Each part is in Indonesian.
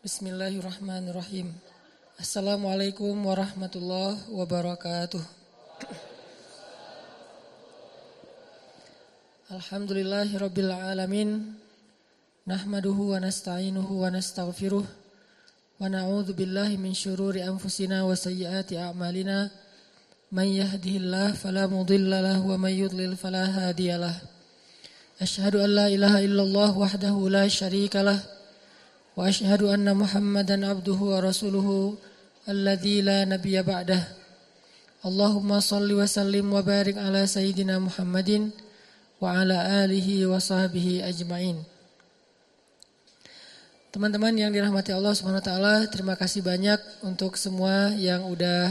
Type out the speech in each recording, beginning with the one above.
Bismillahirrahmanirrahim. Assalamualaikum warahmatullahi wabarakatuh. Alhamdulillahi rabbil alamin. Nahmaduhu wa nasta'inuhu wa nastaghfiruh. Wa na'udzu billahi min syururi anfusina wa sayyiati a'malina. Man yahdihillahu fala wa man yudlil fala hadiyalah. An la ilaha illallah wahdahu la. واشهد ان محمدا عبده ورسوله الذي لا نبي بعده اللهم صل وسلم وبارك على سيدنا محمد وعلى اله وصحبه اجمعين Teman-teman yang dirahmati Allah Subhanahu wa taala, terima kasih banyak untuk semua yang udah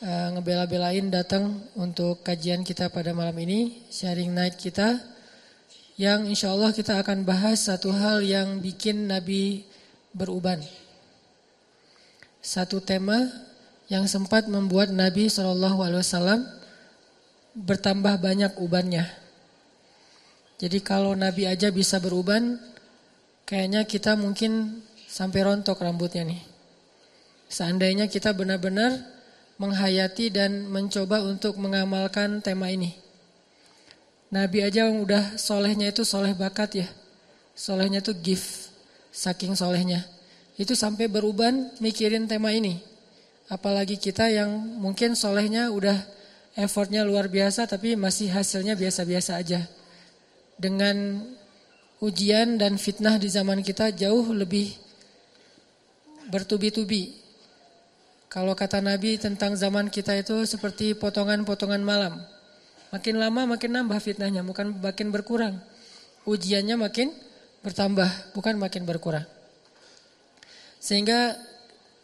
uh, ngebela-belain datang untuk kajian kita pada malam ini, sharing night kita yang insya Allah kita akan bahas satu hal yang bikin Nabi beruban. Satu tema yang sempat membuat Nabi SAW bertambah banyak ubannya. Jadi kalau Nabi aja bisa beruban, kayaknya kita mungkin sampai rontok rambutnya nih. Seandainya kita benar-benar menghayati dan mencoba untuk mengamalkan tema ini. Nabi aja yang udah solehnya itu soleh bakat ya. Solehnya itu gift, saking solehnya. Itu sampai beruban mikirin tema ini. Apalagi kita yang mungkin solehnya udah effortnya luar biasa tapi masih hasilnya biasa-biasa aja. Dengan ujian dan fitnah di zaman kita jauh lebih bertubi-tubi. Kalau kata Nabi tentang zaman kita itu seperti potongan-potongan malam. Makin lama makin nambah fitnahnya, bukan makin berkurang. Ujiannya makin bertambah, bukan makin berkurang. Sehingga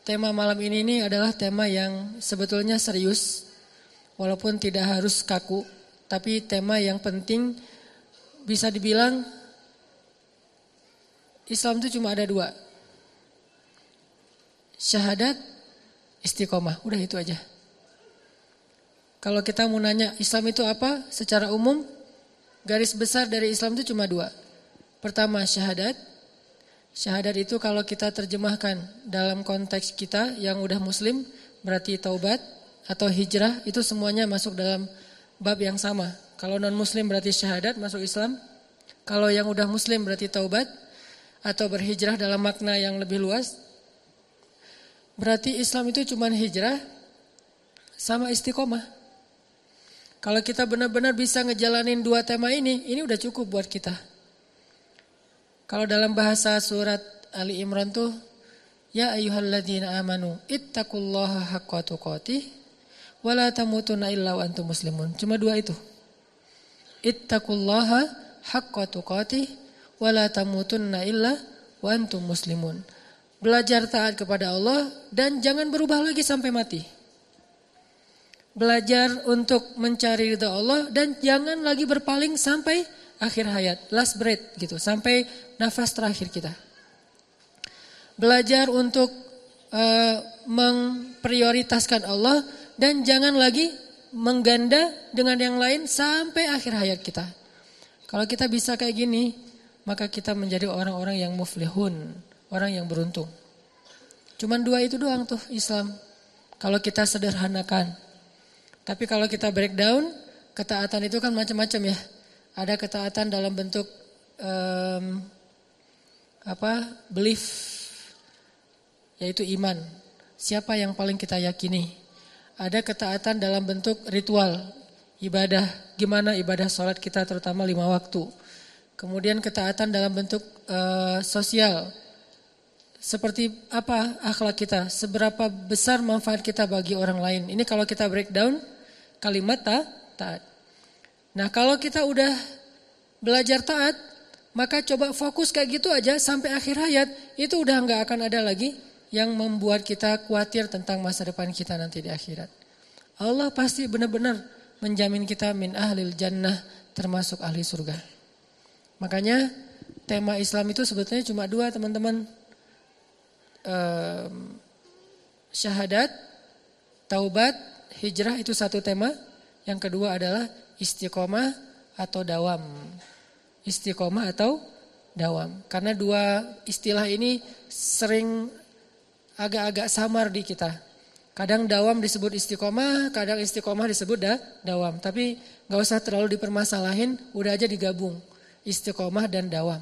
tema malam ini ini adalah tema yang sebetulnya serius, walaupun tidak harus kaku, tapi tema yang penting bisa dibilang Islam itu cuma ada dua. Syahadat, istiqomah, udah itu aja. Kalau kita mau nanya Islam itu apa secara umum, garis besar dari Islam itu cuma dua. Pertama syahadat. Syahadat itu kalau kita terjemahkan dalam konteks kita yang udah muslim, berarti taubat atau hijrah, itu semuanya masuk dalam bab yang sama. Kalau non muslim berarti syahadat masuk Islam. Kalau yang udah muslim berarti taubat atau berhijrah dalam makna yang lebih luas. Berarti Islam itu cuma hijrah sama istiqomah. Kalau kita benar-benar bisa ngejalanin dua tema ini, ini udah cukup buat kita. Kalau dalam bahasa surat Ali Imran tuh, Ya ayyuhalladzina amanu ittaqullaha haqqa tuqatih wa la tamutunna illa wa antum muslimun. Cuma dua itu. Ittaqullaha haqqa tuqatih wa la tamutunna illa wa antum muslimun. Belajar taat kepada Allah dan jangan berubah lagi sampai mati belajar untuk mencari ridha Allah dan jangan lagi berpaling sampai akhir hayat, last breath gitu, sampai nafas terakhir kita. Belajar untuk uh, memprioritaskan Allah dan jangan lagi mengganda dengan yang lain sampai akhir hayat kita. Kalau kita bisa kayak gini, maka kita menjadi orang-orang yang muflihun, orang yang beruntung. Cuman dua itu doang tuh Islam. Kalau kita sederhanakan. Tapi kalau kita breakdown, ketaatan itu kan macam-macam ya. Ada ketaatan dalam bentuk um, apa? belief yaitu iman. Siapa yang paling kita yakini? Ada ketaatan dalam bentuk ritual, ibadah. Gimana ibadah sholat kita terutama lima waktu. Kemudian ketaatan dalam bentuk uh, sosial. Seperti apa akhlak kita? Seberapa besar manfaat kita bagi orang lain? Ini kalau kita breakdown, kalimat ta, taat. Nah kalau kita udah belajar taat, maka coba fokus kayak gitu aja sampai akhir hayat, itu udah nggak akan ada lagi yang membuat kita khawatir tentang masa depan kita nanti di akhirat. Allah pasti benar-benar menjamin kita min ahlil jannah termasuk ahli surga. Makanya tema Islam itu sebetulnya cuma dua teman-teman. Um, syahadat, taubat, hijrah itu satu tema. Yang kedua adalah istiqomah atau dawam. Istiqomah atau dawam. Karena dua istilah ini sering agak-agak samar di kita. Kadang dawam disebut istiqomah, kadang istiqomah disebut da, dawam. Tapi gak usah terlalu dipermasalahin, udah aja digabung. Istiqomah dan dawam.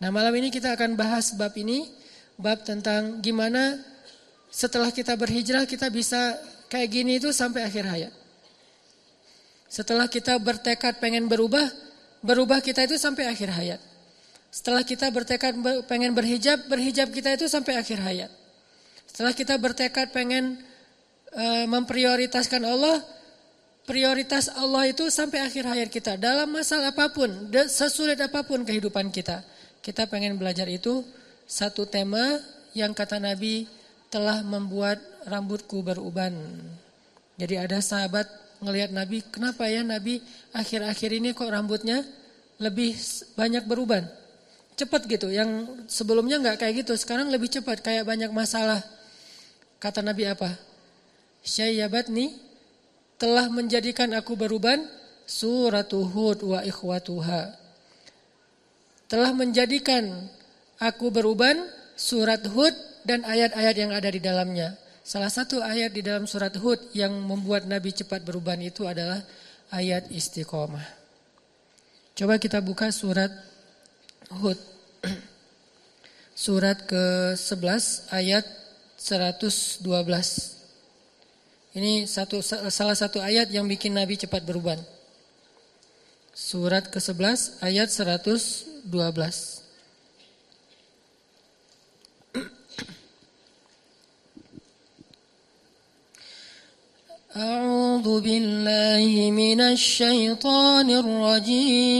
Nah malam ini kita akan bahas bab ini, bab tentang gimana setelah kita berhijrah kita bisa kayak gini itu sampai akhir hayat. Setelah kita bertekad pengen berubah, berubah kita itu sampai akhir hayat. Setelah kita bertekad pengen berhijab, berhijab kita itu sampai akhir hayat. Setelah kita bertekad pengen uh, memprioritaskan Allah, prioritas Allah itu sampai akhir hayat kita. Dalam masalah apa pun, sesulit apa pun kehidupan kita. Kita pengen belajar itu satu tema yang kata Nabi telah membuat rambutku beruban. Jadi ada sahabat ngelihat Nabi, kenapa ya Nabi akhir-akhir ini kok rambutnya lebih banyak beruban? Cepat gitu, yang sebelumnya nggak kayak gitu, sekarang lebih cepat, kayak banyak masalah. Kata Nabi apa? nih telah menjadikan aku beruban suratu Hud wa ikhwatuha. Telah menjadikan aku beruban surat Hud dan ayat-ayat yang ada di dalamnya. Salah satu ayat di dalam surat Hud yang membuat Nabi cepat beruban itu adalah ayat istiqomah. Coba kita buka surat Hud. Surat ke-11 ayat 112. Ini satu salah satu ayat yang bikin Nabi cepat berubah. Surat ke-11 ayat 112. أعوذ بالله من الشيطان الرجيم.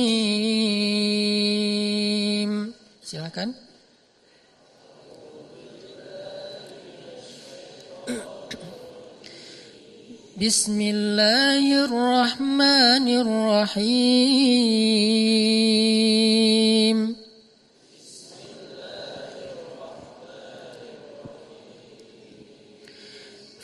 Silakan. بسم الله الرحمن الرحيم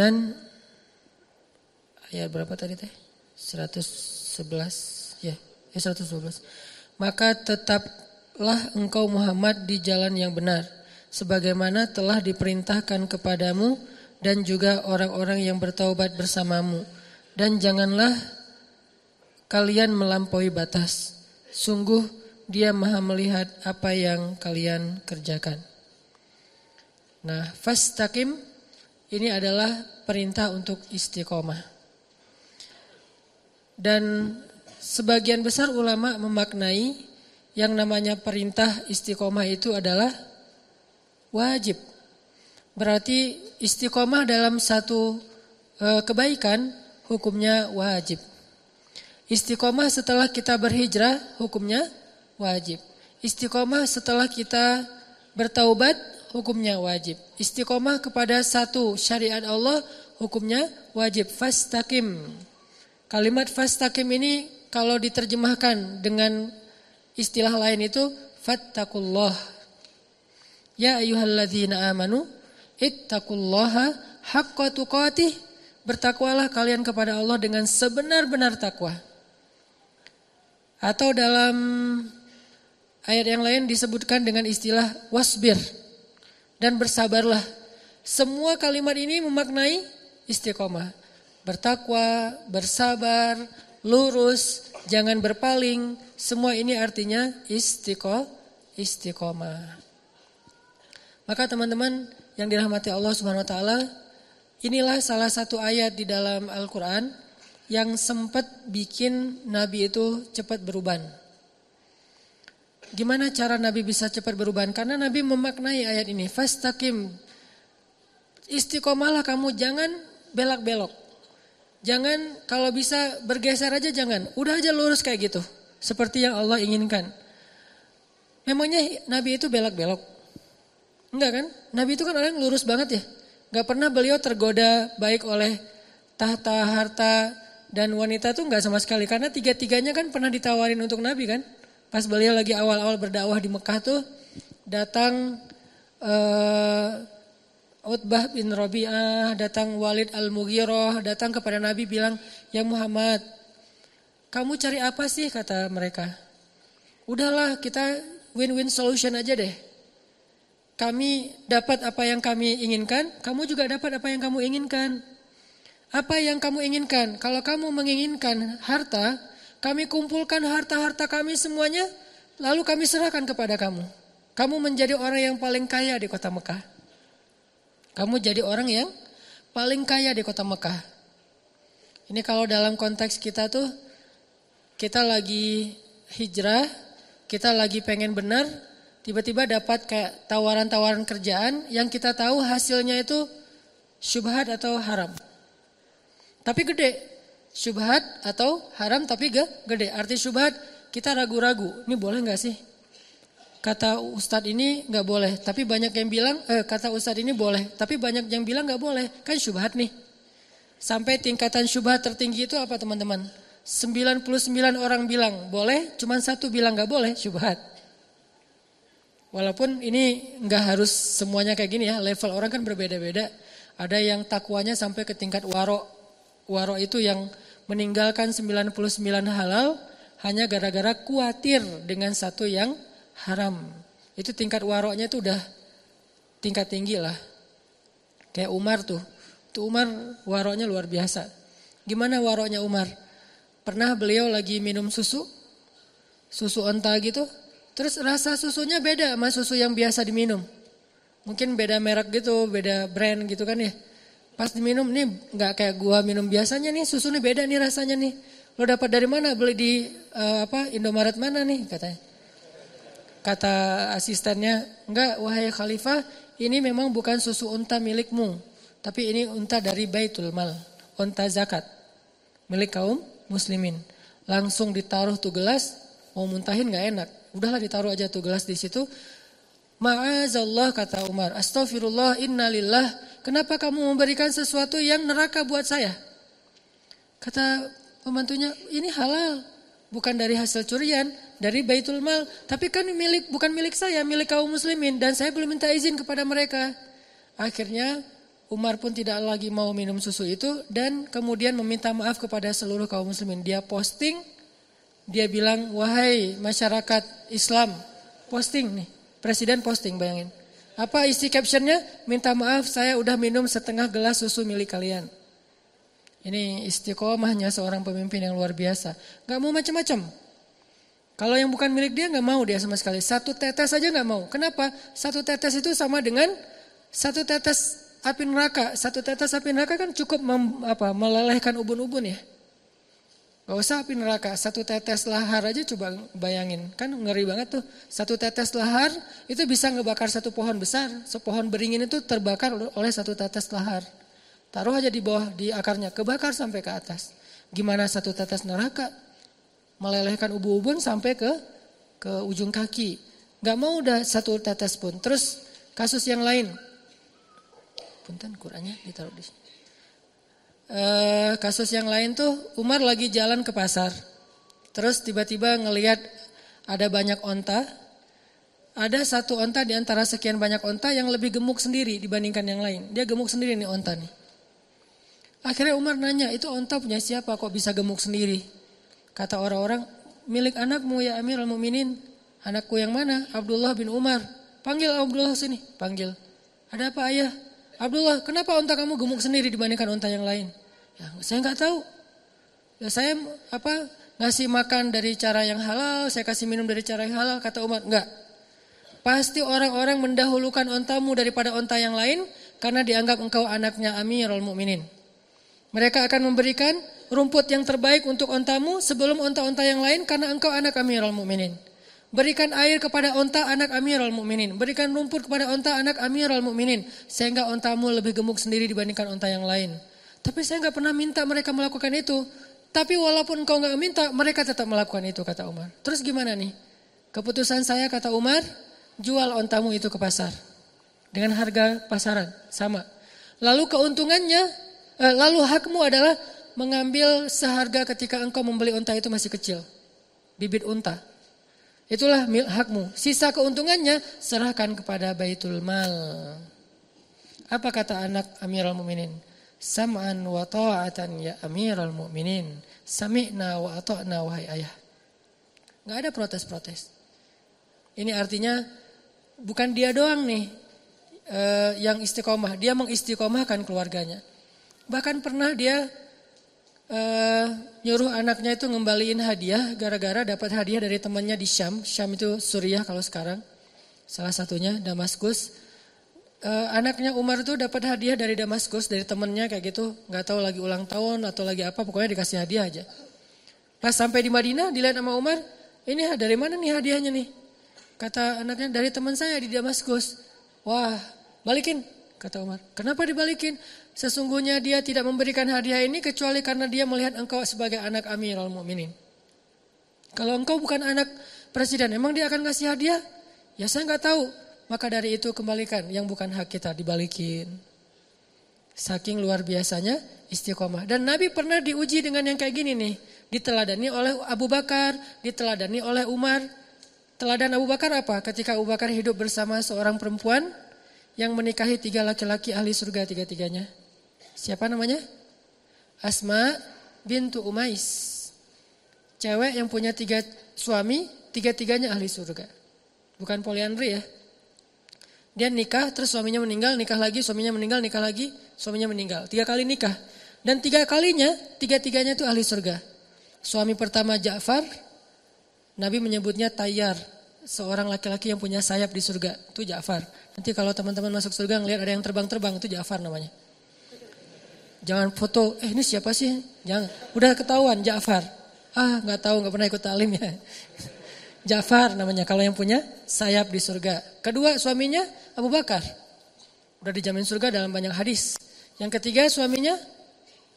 Dan ayat berapa tadi teh? 111 ya, eh 112. Maka tetap Lah engkau Muhammad di jalan yang benar sebagaimana telah diperintahkan kepadamu dan juga orang-orang yang bertaubat bersamamu. Dan janganlah kalian melampaui batas. Sungguh dia maha melihat apa yang kalian kerjakan. Nah fastaqim ini adalah perintah untuk istiqomah dan sebagian besar ulama memaknai yang namanya perintah istiqomah itu adalah wajib. Berarti istiqomah dalam satu e, kebaikan hukumnya wajib. Istiqomah setelah kita berhijrah hukumnya wajib. Istiqomah setelah kita bertaubat hukumnya wajib. Istiqomah kepada satu syariat Allah hukumnya wajib. Fastaqim. Kalimat fastaqim ini kalau diterjemahkan dengan Istilah lain itu fattakullah. Ya ayyuhalladzina amanu ittaqullaha haqqa tuqatih. Bertakwalah kalian kepada Allah dengan sebenar-benar takwa. Atau dalam ayat yang lain disebutkan dengan istilah wasbir dan bersabarlah. Semua kalimat ini memaknai istiqomah. Bertakwa, bersabar, lurus, jangan berpaling, semua ini artinya istiqo, istiqomah. Maka teman-teman yang dirahmati Allah Subhanahu wa taala, inilah salah satu ayat di dalam Al-Qur'an yang sempat bikin Nabi itu cepat berubah. Gimana cara Nabi bisa cepat berubah? Karena Nabi memaknai ayat ini, fastaqim Istiqomahlah kamu, jangan belak-belok. Jangan kalau bisa bergeser aja jangan. Udah aja lurus kayak gitu. Seperti yang Allah inginkan. Memangnya Nabi itu belak-belok? Enggak kan? Nabi itu kan orang lurus banget ya. Gak pernah beliau tergoda baik oleh tahta, harta, dan wanita tuh nggak sama sekali. Karena tiga-tiganya kan pernah ditawarin untuk Nabi kan. Pas beliau lagi awal-awal berdakwah di Mekah tuh datang uh, Utbah bin Rabi'ah, datang Walid al-Mughirah, datang kepada Nabi bilang, "Ya Muhammad, kamu cari apa sih?" kata mereka. "Udahlah, kita win-win solution aja deh. Kami dapat apa yang kami inginkan, kamu juga dapat apa yang kamu inginkan." Apa yang kamu inginkan? Kalau kamu menginginkan harta, kami kumpulkan harta-harta kami semuanya, lalu kami serahkan kepada kamu. Kamu menjadi orang yang paling kaya di kota Mekah. Kamu jadi orang yang paling kaya di kota Mekah. Ini kalau dalam konteks kita tuh, kita lagi hijrah, kita lagi pengen benar, tiba-tiba dapat kayak tawaran-tawaran kerjaan yang kita tahu hasilnya itu syubhat atau haram. Tapi gede. Syubhat atau haram tapi gede. Arti syubhat kita ragu-ragu. Ini boleh nggak sih? Kata Ustadz ini nggak boleh. Tapi banyak yang bilang, eh, kata Ustadz ini boleh. Tapi banyak yang bilang nggak boleh. Kan syubhat nih. Sampai tingkatan syubhat tertinggi itu apa teman-teman? 99 orang bilang boleh, cuma satu bilang nggak boleh, syubhat. Walaupun ini nggak harus semuanya kayak gini ya, level orang kan berbeda-beda. Ada yang takwanya sampai ke tingkat warok, Waro itu yang meninggalkan 99 halal hanya gara-gara khawatir dengan satu yang haram. Itu tingkat waroknya itu udah tingkat tinggi lah. Kayak Umar tuh. Tuh Umar waroknya luar biasa. Gimana waroknya Umar? Pernah beliau lagi minum susu? Susu onta gitu. Terus rasa susunya beda sama susu yang biasa diminum. Mungkin beda merek gitu, beda brand gitu kan ya. Pas diminum nih nggak kayak gua minum biasanya nih susu nih beda nih rasanya nih. Lo dapat dari mana? Beli di uh, apa Indomaret mana nih katanya. Kata asistennya, enggak wahai khalifah, ini memang bukan susu unta milikmu, tapi ini unta dari Baitul Mal, unta zakat milik kaum muslimin. Langsung ditaruh tuh gelas, mau muntahin nggak enak. Udahlah ditaruh aja tuh gelas di situ. Ma'azallah kata Umar, astagfirullah innalillah kenapa kamu memberikan sesuatu yang neraka buat saya? Kata pembantunya, ini halal. Bukan dari hasil curian, dari Baitul Mal. Tapi kan milik bukan milik saya, milik kaum muslimin. Dan saya belum minta izin kepada mereka. Akhirnya Umar pun tidak lagi mau minum susu itu. Dan kemudian meminta maaf kepada seluruh kaum muslimin. Dia posting, dia bilang, wahai masyarakat Islam, posting nih. Presiden posting, bayangin. Apa isi captionnya? Minta maaf saya udah minum setengah gelas susu milik kalian. Ini istiqomahnya seorang pemimpin yang luar biasa. Gak mau macam-macam. Kalau yang bukan milik dia gak mau dia sama sekali. Satu tetes saja gak mau. Kenapa? Satu tetes itu sama dengan satu tetes api neraka. Satu tetes api neraka kan cukup mem, apa, melelehkan ubun-ubun ya. Gak usah api neraka, satu tetes lahar aja coba bayangin. Kan ngeri banget tuh, satu tetes lahar itu bisa ngebakar satu pohon besar. Sepohon beringin itu terbakar oleh satu tetes lahar. Taruh aja di bawah, di akarnya, kebakar sampai ke atas. Gimana satu tetes neraka? Melelehkan ubun-ubun sampai ke ke ujung kaki. Gak mau udah satu tetes pun. Terus kasus yang lain. Punten kurangnya ditaruh di sini eh, kasus yang lain tuh Umar lagi jalan ke pasar. Terus tiba-tiba ngelihat ada banyak onta. Ada satu onta di antara sekian banyak onta yang lebih gemuk sendiri dibandingkan yang lain. Dia gemuk sendiri nih onta nih. Akhirnya Umar nanya, itu onta punya siapa kok bisa gemuk sendiri? Kata orang-orang, milik anakmu ya Amir al-Mu'minin. Anakku yang mana? Abdullah bin Umar. Panggil Abdullah sini. Panggil. Ada apa ayah? Abdullah, kenapa onta kamu gemuk sendiri dibandingkan onta yang lain? Ya, saya nggak tahu. Ya, saya apa ngasih makan dari cara yang halal, saya kasih minum dari cara yang halal. Kata Umar, enggak. Pasti orang-orang mendahulukan ontamu daripada onta yang lain karena dianggap engkau anaknya Amirul Mukminin. Mereka akan memberikan rumput yang terbaik untuk ontamu sebelum onta-onta yang lain karena engkau anak Amirul Mukminin. Berikan air kepada onta anak Amirul Mukminin. Berikan rumput kepada onta anak Amirul Mukminin. Sehingga ontamu lebih gemuk sendiri dibandingkan onta yang lain. Tapi saya nggak pernah minta mereka melakukan itu. Tapi walaupun kau nggak minta, mereka tetap melakukan itu kata Umar. Terus gimana nih? Keputusan saya kata Umar, jual ontamu itu ke pasar. Dengan harga pasaran, sama. Lalu keuntungannya, eh, lalu hakmu adalah mengambil seharga ketika engkau membeli onta itu masih kecil. Bibit unta. Itulah hakmu. Sisa keuntungannya serahkan kepada Baitul Mal. Apa kata anak Amirul Mukminin? Sam'an wa ta'atan ya Amirul Mukminin. Sami'na wa ata'na wahai ayah. Gak ada protes-protes. Ini artinya bukan dia doang nih uh, yang istiqomah. Dia mengistiqomahkan keluarganya. Bahkan pernah dia uh, nyuruh anaknya itu ngembaliin hadiah gara-gara dapat hadiah dari temannya di Syam. Syam itu Suriah kalau sekarang. Salah satunya Damaskus. Uh, anaknya Umar itu dapat hadiah dari Damaskus dari temannya kayak gitu, nggak tahu lagi ulang tahun atau lagi apa, pokoknya dikasih hadiah aja. Pas sampai di Madinah dilihat sama Umar, ini dari mana nih hadiahnya nih? Kata anaknya dari teman saya di Damaskus. Wah, balikin kata Umar. Kenapa dibalikin? Sesungguhnya dia tidak memberikan hadiah ini kecuali karena dia melihat engkau sebagai anak Amirul Mukminin. Kalau engkau bukan anak presiden, emang dia akan ngasih hadiah? Ya saya nggak tahu. Maka dari itu kembalikan yang bukan hak kita dibalikin. Saking luar biasanya istiqomah. Dan Nabi pernah diuji dengan yang kayak gini nih. Diteladani oleh Abu Bakar, diteladani oleh Umar. Teladan Abu Bakar apa? Ketika Abu Bakar hidup bersama seorang perempuan yang menikahi tiga laki-laki ahli surga tiga-tiganya. Siapa namanya? Asma bintu Umais. Cewek yang punya tiga suami, tiga-tiganya ahli surga. Bukan poliandri ya. Dia nikah, terus suaminya meninggal, nikah lagi, suaminya meninggal, nikah lagi, suaminya meninggal. Tiga kali nikah. Dan tiga kalinya, tiga-tiganya itu ahli surga. Suami pertama Ja'far, Nabi menyebutnya Tayyar. Seorang laki-laki yang punya sayap di surga. Itu Ja'far. Nanti kalau teman-teman masuk surga ngelihat ada yang terbang-terbang, itu Ja'far namanya. Jangan foto, eh ini siapa sih? Jangan. Udah ketahuan Ja'far. Ah nggak tahu, nggak pernah ikut talim ya. Ja'far namanya kalau yang punya sayap di surga. Kedua suaminya Abu Bakar. Udah dijamin surga dalam banyak hadis. Yang ketiga suaminya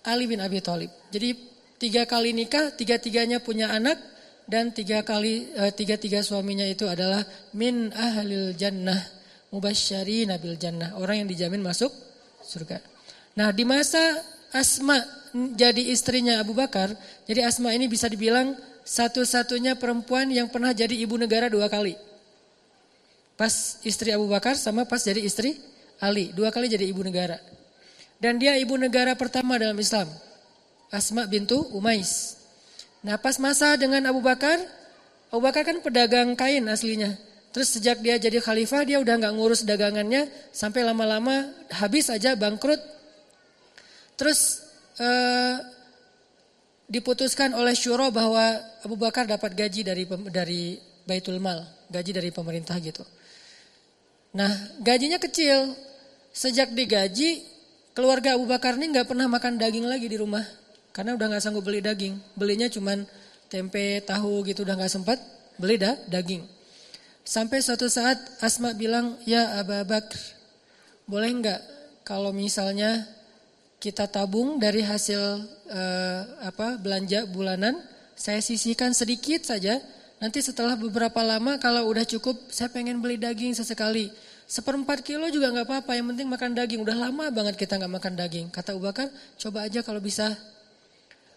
Ali bin Abi Thalib. Jadi tiga kali nikah, tiga-tiganya punya anak dan tiga kali eh, tiga-tiga suaminya itu adalah min ahlil jannah mubasyari nabil jannah. Orang yang dijamin masuk surga. Nah di masa Asma jadi istrinya Abu Bakar, jadi Asma ini bisa dibilang satu-satunya perempuan yang pernah jadi ibu negara dua kali. Pas istri Abu Bakar sama pas jadi istri Ali, dua kali jadi ibu negara. Dan dia ibu negara pertama dalam Islam, Asma bintu Umais. Nah pas masa dengan Abu Bakar, Abu Bakar kan pedagang kain aslinya. Terus sejak dia jadi khalifah dia udah nggak ngurus dagangannya sampai lama-lama habis aja bangkrut Terus eh, diputuskan oleh syuro bahwa Abu Bakar dapat gaji dari dari Baitul Mal, gaji dari pemerintah gitu. Nah, gajinya kecil. Sejak digaji, keluarga Abu Bakar ini nggak pernah makan daging lagi di rumah, karena udah nggak sanggup beli daging. Belinya cuman tempe, tahu gitu, udah nggak sempat beli dah daging. Sampai suatu saat Asma bilang, ya Abu Bakar, boleh nggak kalau misalnya kita tabung dari hasil uh, apa belanja bulanan, saya sisihkan sedikit saja. Nanti setelah beberapa lama kalau udah cukup, saya pengen beli daging sesekali. Seperempat kilo juga nggak apa-apa, yang penting makan daging. Udah lama banget kita nggak makan daging. Kata Abu Bakar, coba aja kalau bisa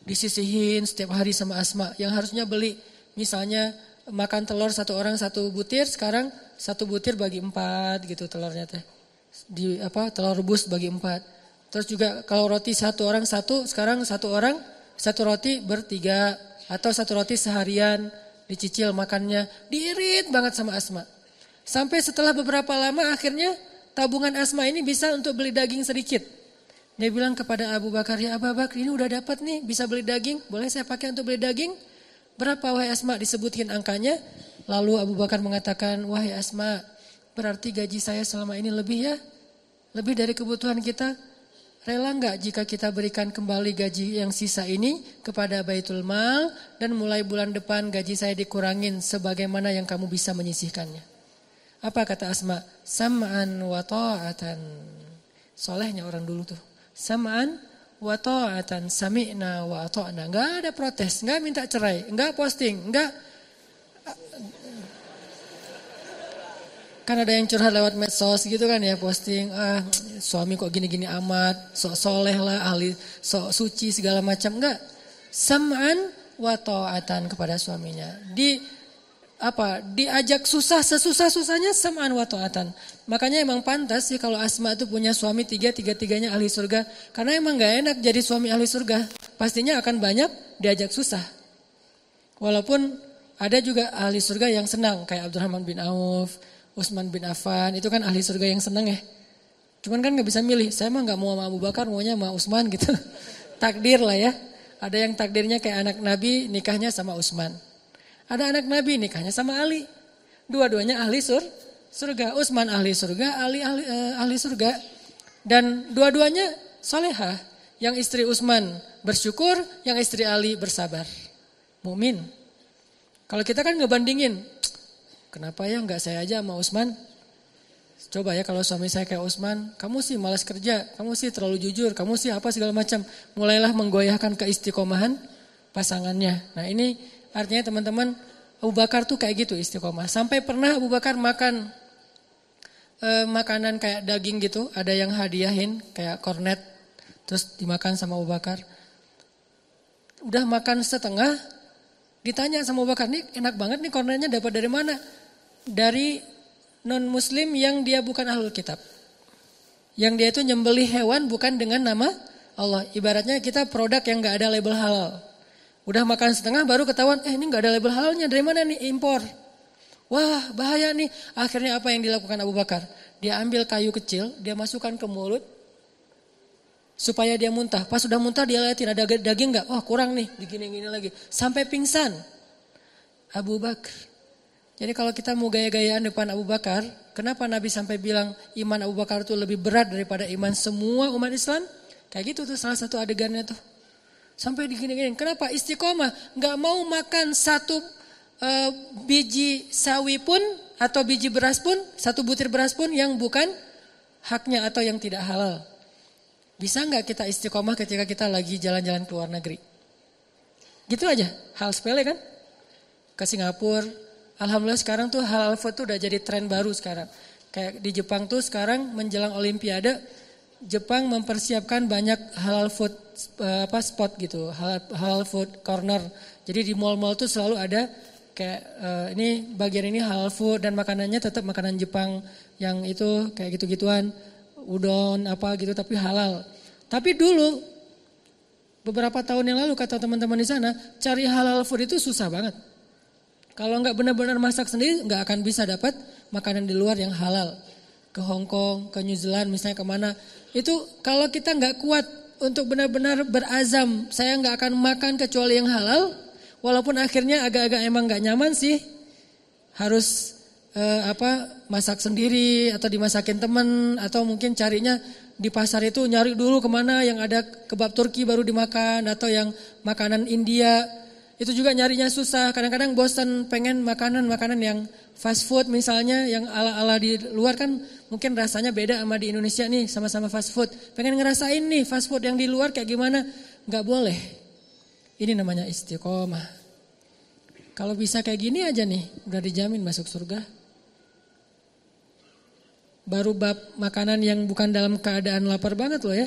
disisihin setiap hari sama Asma. Yang harusnya beli, misalnya makan telur satu orang satu butir, sekarang satu butir bagi empat gitu telurnya teh. Di apa telur rebus bagi empat. Terus juga kalau roti satu orang satu, sekarang satu orang satu roti bertiga atau satu roti seharian dicicil makannya, diirit banget sama Asma. Sampai setelah beberapa lama akhirnya tabungan Asma ini bisa untuk beli daging sedikit. Dia bilang kepada Abu Bakar, ya Abu Bakar ini udah dapat nih bisa beli daging, boleh saya pakai untuk beli daging? Berapa wahai Asma disebutkan angkanya? Lalu Abu Bakar mengatakan, wahai Asma, berarti gaji saya selama ini lebih ya? Lebih dari kebutuhan kita? Rela nggak jika kita berikan kembali gaji yang sisa ini kepada Baitul Mal dan mulai bulan depan gaji saya dikurangin sebagaimana yang kamu bisa menyisihkannya. Apa kata Asma? Sam'an wa ta'atan. Solehnya orang dulu tuh. Sam'an wa ta'atan sami'na wa ta'na. Enggak ada protes, enggak minta cerai, enggak posting, enggak Kan ada yang curhat lewat medsos gitu kan ya posting, ah suami kok gini-gini amat, sok soleh lah, ahli sok suci segala macam. Enggak. Sam'an wa ta'atan kepada suaminya. Di apa diajak susah sesusah-susahnya sam'an wa ta'atan. Makanya emang pantas sih kalau Asma itu punya suami tiga, tiga-tiganya ahli surga. Karena emang gak enak jadi suami ahli surga. Pastinya akan banyak diajak susah. Walaupun ada juga ahli surga yang senang kayak Abdurrahman bin Auf, Utsman bin Affan itu kan ahli surga yang senang ya. Cuman kan nggak bisa milih. Saya mah nggak mau sama Abu Bakar, maunya sama Utsman gitu. Takdir lah ya. Ada yang takdirnya kayak anak Nabi nikahnya sama Utsman. Ada anak Nabi nikahnya sama Ali. Dua-duanya ahli sur, surga. Utsman ahli surga, Ali ahli, uh, ahli surga. Dan dua-duanya soleha. Yang istri Utsman bersyukur, yang istri Ali bersabar. Mumin. Kalau kita kan ngebandingin, Kenapa ya nggak saya aja sama Usman? Coba ya kalau suami saya kayak Usman, kamu sih malas kerja, kamu sih terlalu jujur, kamu sih apa segala macam. Mulailah menggoyahkan keistiqomahan pasangannya. Nah ini artinya teman-teman Abu Bakar tuh kayak gitu istiqomah. Sampai pernah Abu Bakar makan eh, makanan kayak daging gitu, ada yang hadiahin kayak kornet, terus dimakan sama Abu Bakar. Udah makan setengah, ditanya sama Abu Bakar, nih enak banget nih kornetnya dapat dari mana? Dari non muslim yang dia bukan ahlul kitab. Yang dia itu nyembeli hewan bukan dengan nama Allah. Ibaratnya kita produk yang gak ada label halal. Udah makan setengah baru ketahuan, eh ini gak ada label halalnya, dari mana nih? Impor. Wah bahaya nih. Akhirnya apa yang dilakukan Abu Bakar? Dia ambil kayu kecil, dia masukkan ke mulut, supaya dia muntah. Pas sudah muntah dia lihatin ada daging nggak? Wah kurang nih, digini-gini lagi. Sampai pingsan. Abu Bakar jadi kalau kita mau gaya-gayaan depan Abu Bakar, kenapa Nabi sampai bilang iman Abu Bakar itu lebih berat daripada iman semua umat Islam? Kayak gitu tuh salah satu adegannya tuh. Sampai digini-gini, kenapa istiqomah? Gak mau makan satu uh, biji sawi pun atau biji beras pun, satu butir beras pun yang bukan haknya atau yang tidak halal. Bisa nggak kita istiqomah ketika kita lagi jalan-jalan ke luar negeri? Gitu aja, hal sepele kan? Ke Singapura, Alhamdulillah sekarang tuh halal food tuh udah jadi tren baru sekarang. Kayak di Jepang tuh sekarang menjelang Olimpiade, Jepang mempersiapkan banyak halal food eh, apa spot gitu, halal, halal food corner. Jadi di mall-mall tuh selalu ada kayak uh, ini bagian ini halal food dan makanannya tetap makanan Jepang yang itu kayak gitu-gituan, udon apa gitu tapi halal. Tapi dulu beberapa tahun yang lalu kata teman-teman di sana, cari halal food itu susah banget. Kalau nggak benar-benar masak sendiri, nggak akan bisa dapat makanan di luar yang halal. Ke Hong Kong, ke New Zealand, misalnya ke mana. Itu kalau kita nggak kuat untuk benar-benar berazam, saya nggak akan makan kecuali yang halal. Walaupun akhirnya agak-agak emang nggak nyaman sih, harus eh, apa masak sendiri atau dimasakin temen atau mungkin carinya di pasar itu nyari dulu ke mana yang ada kebab Turki baru dimakan atau yang makanan India itu juga nyarinya susah. Kadang-kadang bosan pengen makanan-makanan yang fast food misalnya yang ala-ala di luar kan mungkin rasanya beda sama di Indonesia nih sama-sama fast food. Pengen ngerasain nih fast food yang di luar kayak gimana? Gak boleh. Ini namanya istiqomah. Kalau bisa kayak gini aja nih, udah dijamin masuk surga. Baru bab makanan yang bukan dalam keadaan lapar banget loh ya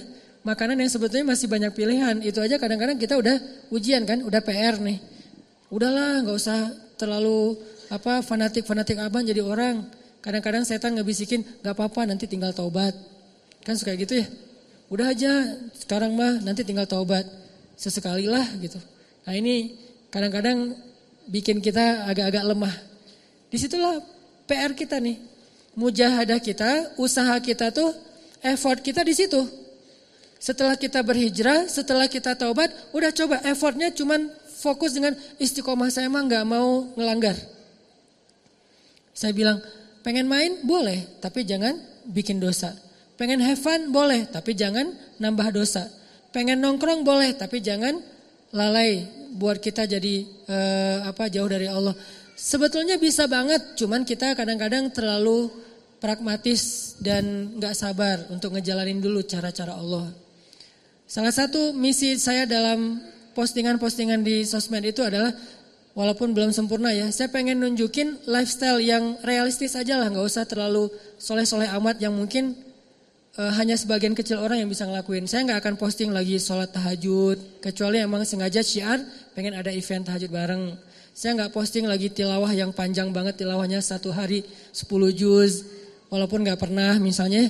makanan yang sebetulnya masih banyak pilihan. Itu aja kadang-kadang kita udah ujian kan, udah PR nih. Udahlah nggak usah terlalu apa fanatik-fanatik abang jadi orang. Kadang-kadang setan ngebisikin nggak apa-apa nanti tinggal taubat. Kan suka gitu ya. Udah aja sekarang mah nanti tinggal taubat. Sesekali lah gitu. Nah ini kadang-kadang bikin kita agak-agak lemah. Di situlah PR kita nih. Mujahadah kita, usaha kita tuh, effort kita di situ. Setelah kita berhijrah, setelah kita taubat, udah coba effortnya cuman fokus dengan istiqomah saya mah nggak mau ngelanggar. Saya bilang, pengen main boleh, tapi jangan bikin dosa. Pengen have fun boleh, tapi jangan nambah dosa. Pengen nongkrong boleh, tapi jangan lalai buat kita jadi uh, apa jauh dari Allah. Sebetulnya bisa banget, cuman kita kadang-kadang terlalu pragmatis dan nggak sabar untuk ngejalanin dulu cara-cara Allah. Salah satu misi saya dalam postingan-postingan di sosmed itu adalah walaupun belum sempurna ya, saya pengen nunjukin lifestyle yang realistis aja lah, nggak usah terlalu soleh-soleh amat yang mungkin uh, hanya sebagian kecil orang yang bisa ngelakuin. Saya nggak akan posting lagi sholat tahajud, kecuali emang sengaja syiar pengen ada event tahajud bareng. Saya nggak posting lagi tilawah yang panjang banget tilawahnya satu hari 10 juz. Walaupun nggak pernah misalnya.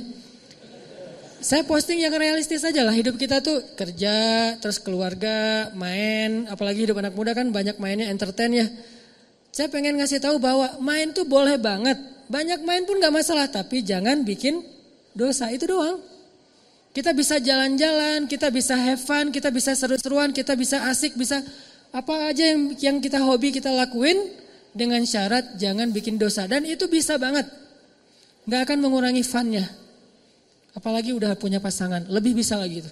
Saya posting yang realistis aja lah. Hidup kita tuh kerja, terus keluarga, main. Apalagi hidup anak muda kan banyak mainnya entertain ya. Saya pengen ngasih tahu bahwa main tuh boleh banget. Banyak main pun nggak masalah. Tapi jangan bikin dosa. Itu doang. Kita bisa jalan-jalan, kita bisa have fun, kita bisa seru-seruan, kita bisa asik, bisa apa aja yang, yang kita hobi kita lakuin dengan syarat jangan bikin dosa. Dan itu bisa banget. Gak akan mengurangi funnya. Apalagi udah punya pasangan. Lebih bisa lagi itu.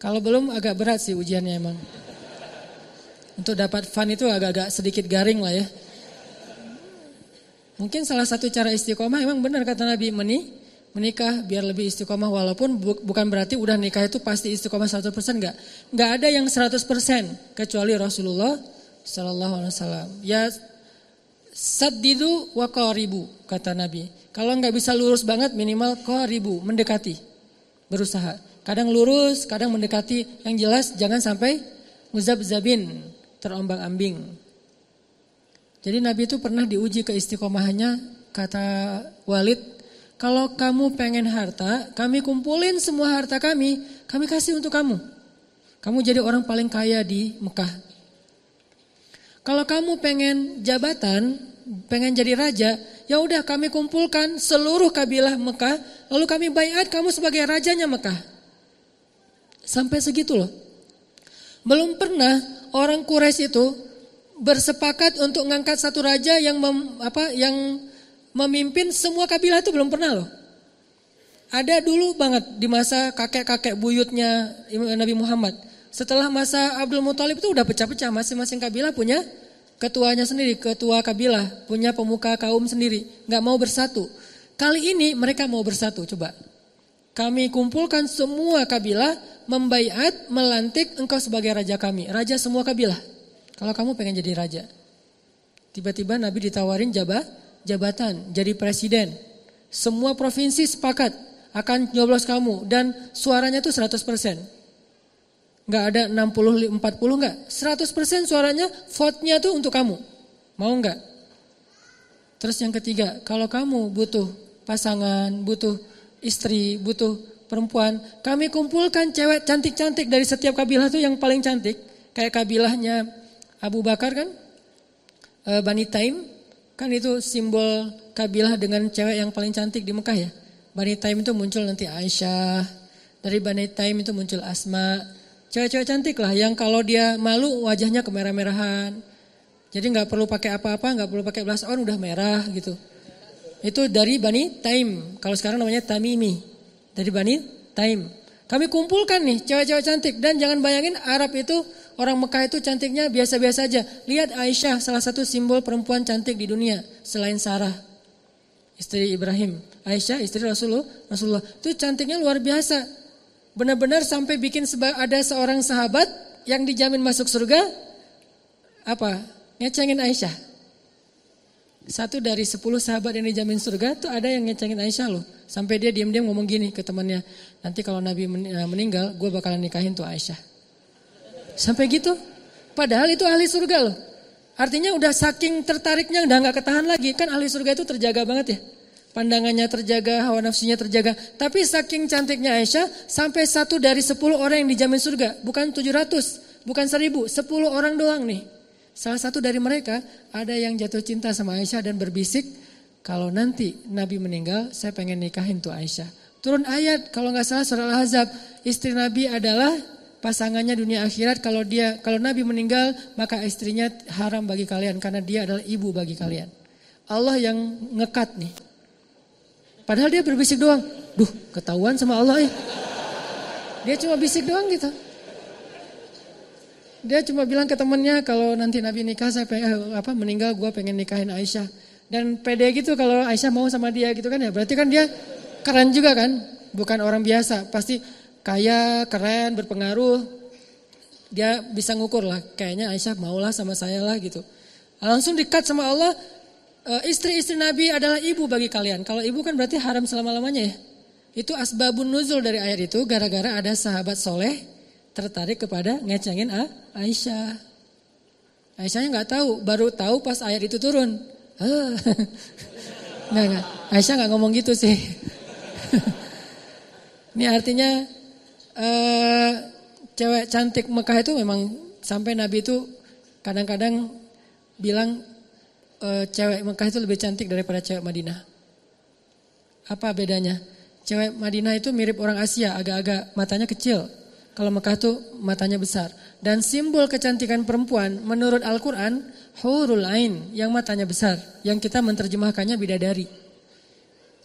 Kalau belum agak berat sih ujiannya emang. Untuk dapat fun itu agak-agak sedikit garing lah ya. Mungkin salah satu cara istiqomah emang benar kata Nabi meni menikah biar lebih istiqomah walaupun bu, bukan berarti udah nikah itu pasti istiqomah 100% enggak. Enggak ada yang 100% kecuali Rasulullah sallallahu alaihi wasallam. Ya saddidu wa qaribu kata Nabi. Kalau enggak bisa lurus banget minimal qaribu, mendekati. Berusaha. Kadang lurus, kadang mendekati. Yang jelas jangan sampai muzab-zabin, terombang-ambing. Jadi Nabi itu pernah diuji ke istiqomahannya kata Walid kalau kamu pengen harta, kami kumpulin semua harta kami, kami kasih untuk kamu. Kamu jadi orang paling kaya di Mekah. Kalau kamu pengen jabatan, pengen jadi raja, ya udah kami kumpulkan seluruh kabilah Mekah, lalu kami bayat kamu sebagai rajanya Mekah. Sampai segitu loh. Belum pernah orang Quraisy itu bersepakat untuk ngangkat satu raja yang mem, apa yang memimpin semua kabilah itu belum pernah loh. Ada dulu banget di masa kakek-kakek buyutnya Nabi Muhammad. Setelah masa Abdul Muthalib itu udah pecah-pecah. Masing-masing kabilah punya ketuanya sendiri, ketua kabilah, punya pemuka kaum sendiri. Nggak mau bersatu. Kali ini mereka mau bersatu, coba. Kami kumpulkan semua kabilah, membaiat, melantik engkau sebagai raja kami. Raja semua kabilah. Kalau kamu pengen jadi raja. Tiba-tiba Nabi ditawarin jabah, jabatan, jadi presiden. Semua provinsi sepakat akan nyoblos kamu dan suaranya tuh 100%. Enggak ada 60 40 enggak. 100% suaranya vote-nya tuh untuk kamu. Mau enggak? Terus yang ketiga, kalau kamu butuh pasangan, butuh istri, butuh perempuan, kami kumpulkan cewek cantik-cantik dari setiap kabilah tuh yang paling cantik. Kayak kabilahnya Abu Bakar kan, eh, Bani Taim, Kan itu simbol kabilah dengan cewek yang paling cantik di Mekah ya. Bani Taim itu muncul nanti Aisyah. Dari Bani Taim itu muncul Asma. Cewek-cewek cantik lah yang kalau dia malu wajahnya kemerah-merahan. Jadi nggak perlu pakai apa-apa, nggak perlu pakai blush on udah merah gitu. Itu dari Bani Taim. Kalau sekarang namanya Tamimi. Dari Bani Taim. Kami kumpulkan nih cewek-cewek cantik dan jangan bayangin Arab itu Orang Mekah itu cantiknya biasa-biasa aja. Lihat Aisyah, salah satu simbol perempuan cantik di dunia selain Sarah. Istri Ibrahim. Aisyah, istri Rasulullah. Rasulullah. Itu cantiknya luar biasa. Benar-benar sampai bikin ada seorang sahabat yang dijamin masuk surga. Apa? Ngecengin Aisyah. Satu dari sepuluh sahabat yang dijamin surga tuh ada yang ngecengin Aisyah loh. Sampai dia diam-diam ngomong gini ke temannya. Nanti kalau Nabi meninggal, gue bakalan nikahin tuh Aisyah. Sampai gitu. Padahal itu ahli surga loh. Artinya udah saking tertariknya udah nggak ketahan lagi. Kan ahli surga itu terjaga banget ya. Pandangannya terjaga, hawa nafsunya terjaga. Tapi saking cantiknya Aisyah, sampai satu dari sepuluh orang yang dijamin surga. Bukan tujuh ratus, bukan seribu, sepuluh orang doang nih. Salah satu dari mereka ada yang jatuh cinta sama Aisyah dan berbisik, kalau nanti Nabi meninggal, saya pengen nikahin tuh Aisyah. Turun ayat, kalau nggak salah surah Al-Ahzab, istri Nabi adalah pasangannya dunia akhirat kalau dia kalau Nabi meninggal maka istrinya haram bagi kalian karena dia adalah ibu bagi kalian. Allah yang ngekat nih. Padahal dia berbisik doang. Duh, ketahuan sama Allah ya. Dia cuma bisik doang gitu. Dia cuma bilang ke temennya kalau nanti Nabi nikah saya pengen, eh, apa meninggal gue pengen nikahin Aisyah. Dan pede gitu kalau Aisyah mau sama dia gitu kan ya. Berarti kan dia keren juga kan. Bukan orang biasa. Pasti kaya, keren, berpengaruh. Dia bisa ngukur lah. Kayaknya Aisyah maulah sama saya lah gitu. Langsung dikat sama Allah, istri-istri Nabi adalah ibu bagi kalian. Kalau ibu kan berarti haram selama-lamanya ya. Itu asbabun nuzul dari ayat itu gara-gara ada sahabat soleh tertarik kepada ngecengin Aisyah. Aisyahnya nggak tahu, baru tahu pas ayat itu turun. nggak nggak, Aisyah nggak ngomong gitu sih. Ini artinya uh, cewek cantik Mekah itu memang sampai Nabi itu kadang-kadang bilang e, cewek Mekah itu lebih cantik daripada cewek Madinah. Apa bedanya? Cewek Madinah itu mirip orang Asia, agak-agak matanya kecil. Kalau Mekah itu matanya besar. Dan simbol kecantikan perempuan menurut Al-Quran, hurul ain, yang matanya besar. Yang kita menerjemahkannya bidadari.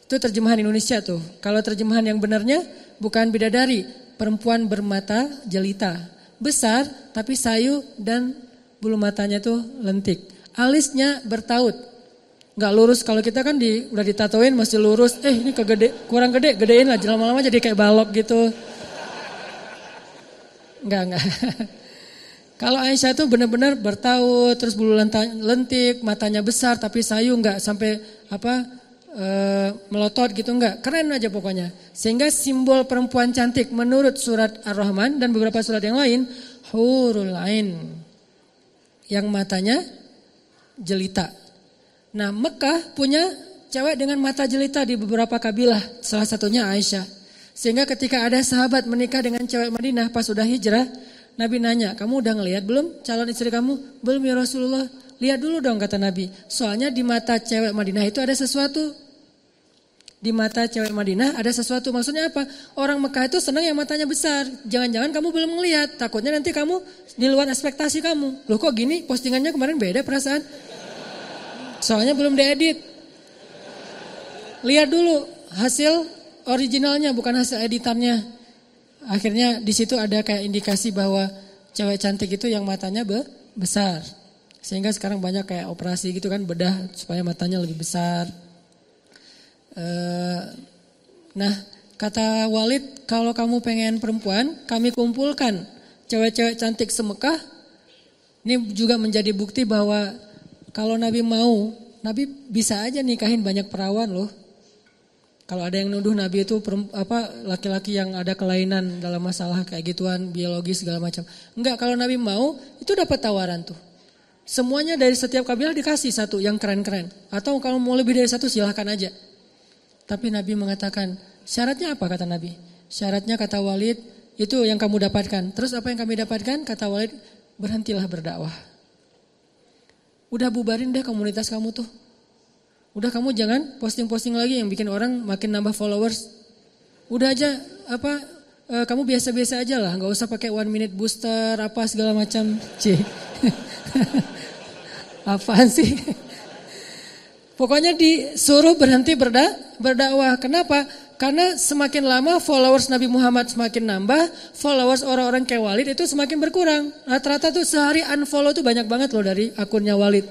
Itu terjemahan Indonesia tuh. Kalau terjemahan yang benarnya bukan bidadari, perempuan bermata jelita. Besar tapi sayu dan bulu matanya tuh lentik. Alisnya bertaut. Nggak lurus kalau kita kan di udah ditatoin masih lurus. Eh ini kegede kurang gede, gedein lah lama-lama jadi kayak balok gitu. Enggak, enggak. Kalau Aisyah itu benar-benar bertaut, terus bulu lentik, matanya besar tapi sayu enggak sampai apa e, melotot gitu enggak. Keren aja pokoknya. Sehingga simbol perempuan cantik menurut surat Ar-Rahman dan beberapa surat yang lain hurul ain yang matanya jelita. Nah Mekah punya cewek dengan mata jelita di beberapa kabilah, salah satunya Aisyah. Sehingga ketika ada sahabat menikah dengan cewek Madinah pas sudah hijrah, Nabi nanya, kamu udah ngelihat belum calon istri kamu? Belum ya Rasulullah. Lihat dulu dong kata Nabi. Soalnya di mata cewek Madinah itu ada sesuatu di mata cewek Madinah ada sesuatu. Maksudnya apa? Orang Mekah itu senang yang matanya besar. Jangan-jangan kamu belum melihat. Takutnya nanti kamu di luar ekspektasi kamu. Loh kok gini? Postingannya kemarin beda perasaan. Soalnya belum diedit. Lihat dulu hasil originalnya bukan hasil editannya. Akhirnya di situ ada kayak indikasi bahwa cewek cantik itu yang matanya be besar. Sehingga sekarang banyak kayak operasi gitu kan bedah supaya matanya lebih besar. Eh, nah, kata Walid, kalau kamu pengen perempuan, kami kumpulkan cewek-cewek cantik semekah. Ini juga menjadi bukti bahwa kalau Nabi mau, Nabi bisa aja nikahin banyak perawan loh. Kalau ada yang nuduh Nabi itu apa laki-laki yang ada kelainan dalam masalah kayak gituan biologis segala macam. Enggak, kalau Nabi mau itu dapat tawaran tuh. Semuanya dari setiap kabilah dikasih satu yang keren-keren. Atau kalau mau lebih dari satu silahkan aja. Tapi Nabi mengatakan, syaratnya apa kata Nabi? Syaratnya kata Walid, itu yang kamu dapatkan. Terus apa yang kami dapatkan? Kata Walid, berhentilah berdakwah. Udah bubarin deh komunitas kamu tuh. Udah kamu jangan posting-posting lagi yang bikin orang makin nambah followers. Udah aja apa e, kamu biasa-biasa aja lah, nggak usah pakai one minute booster apa segala macam. C. Apaan sih? Pokoknya disuruh berhenti berda, berdakwah. Kenapa? Karena semakin lama followers Nabi Muhammad semakin nambah, followers orang-orang kayak Walid itu semakin berkurang. Rata-rata tuh sehari unfollow tuh banyak banget loh dari akunnya Walid.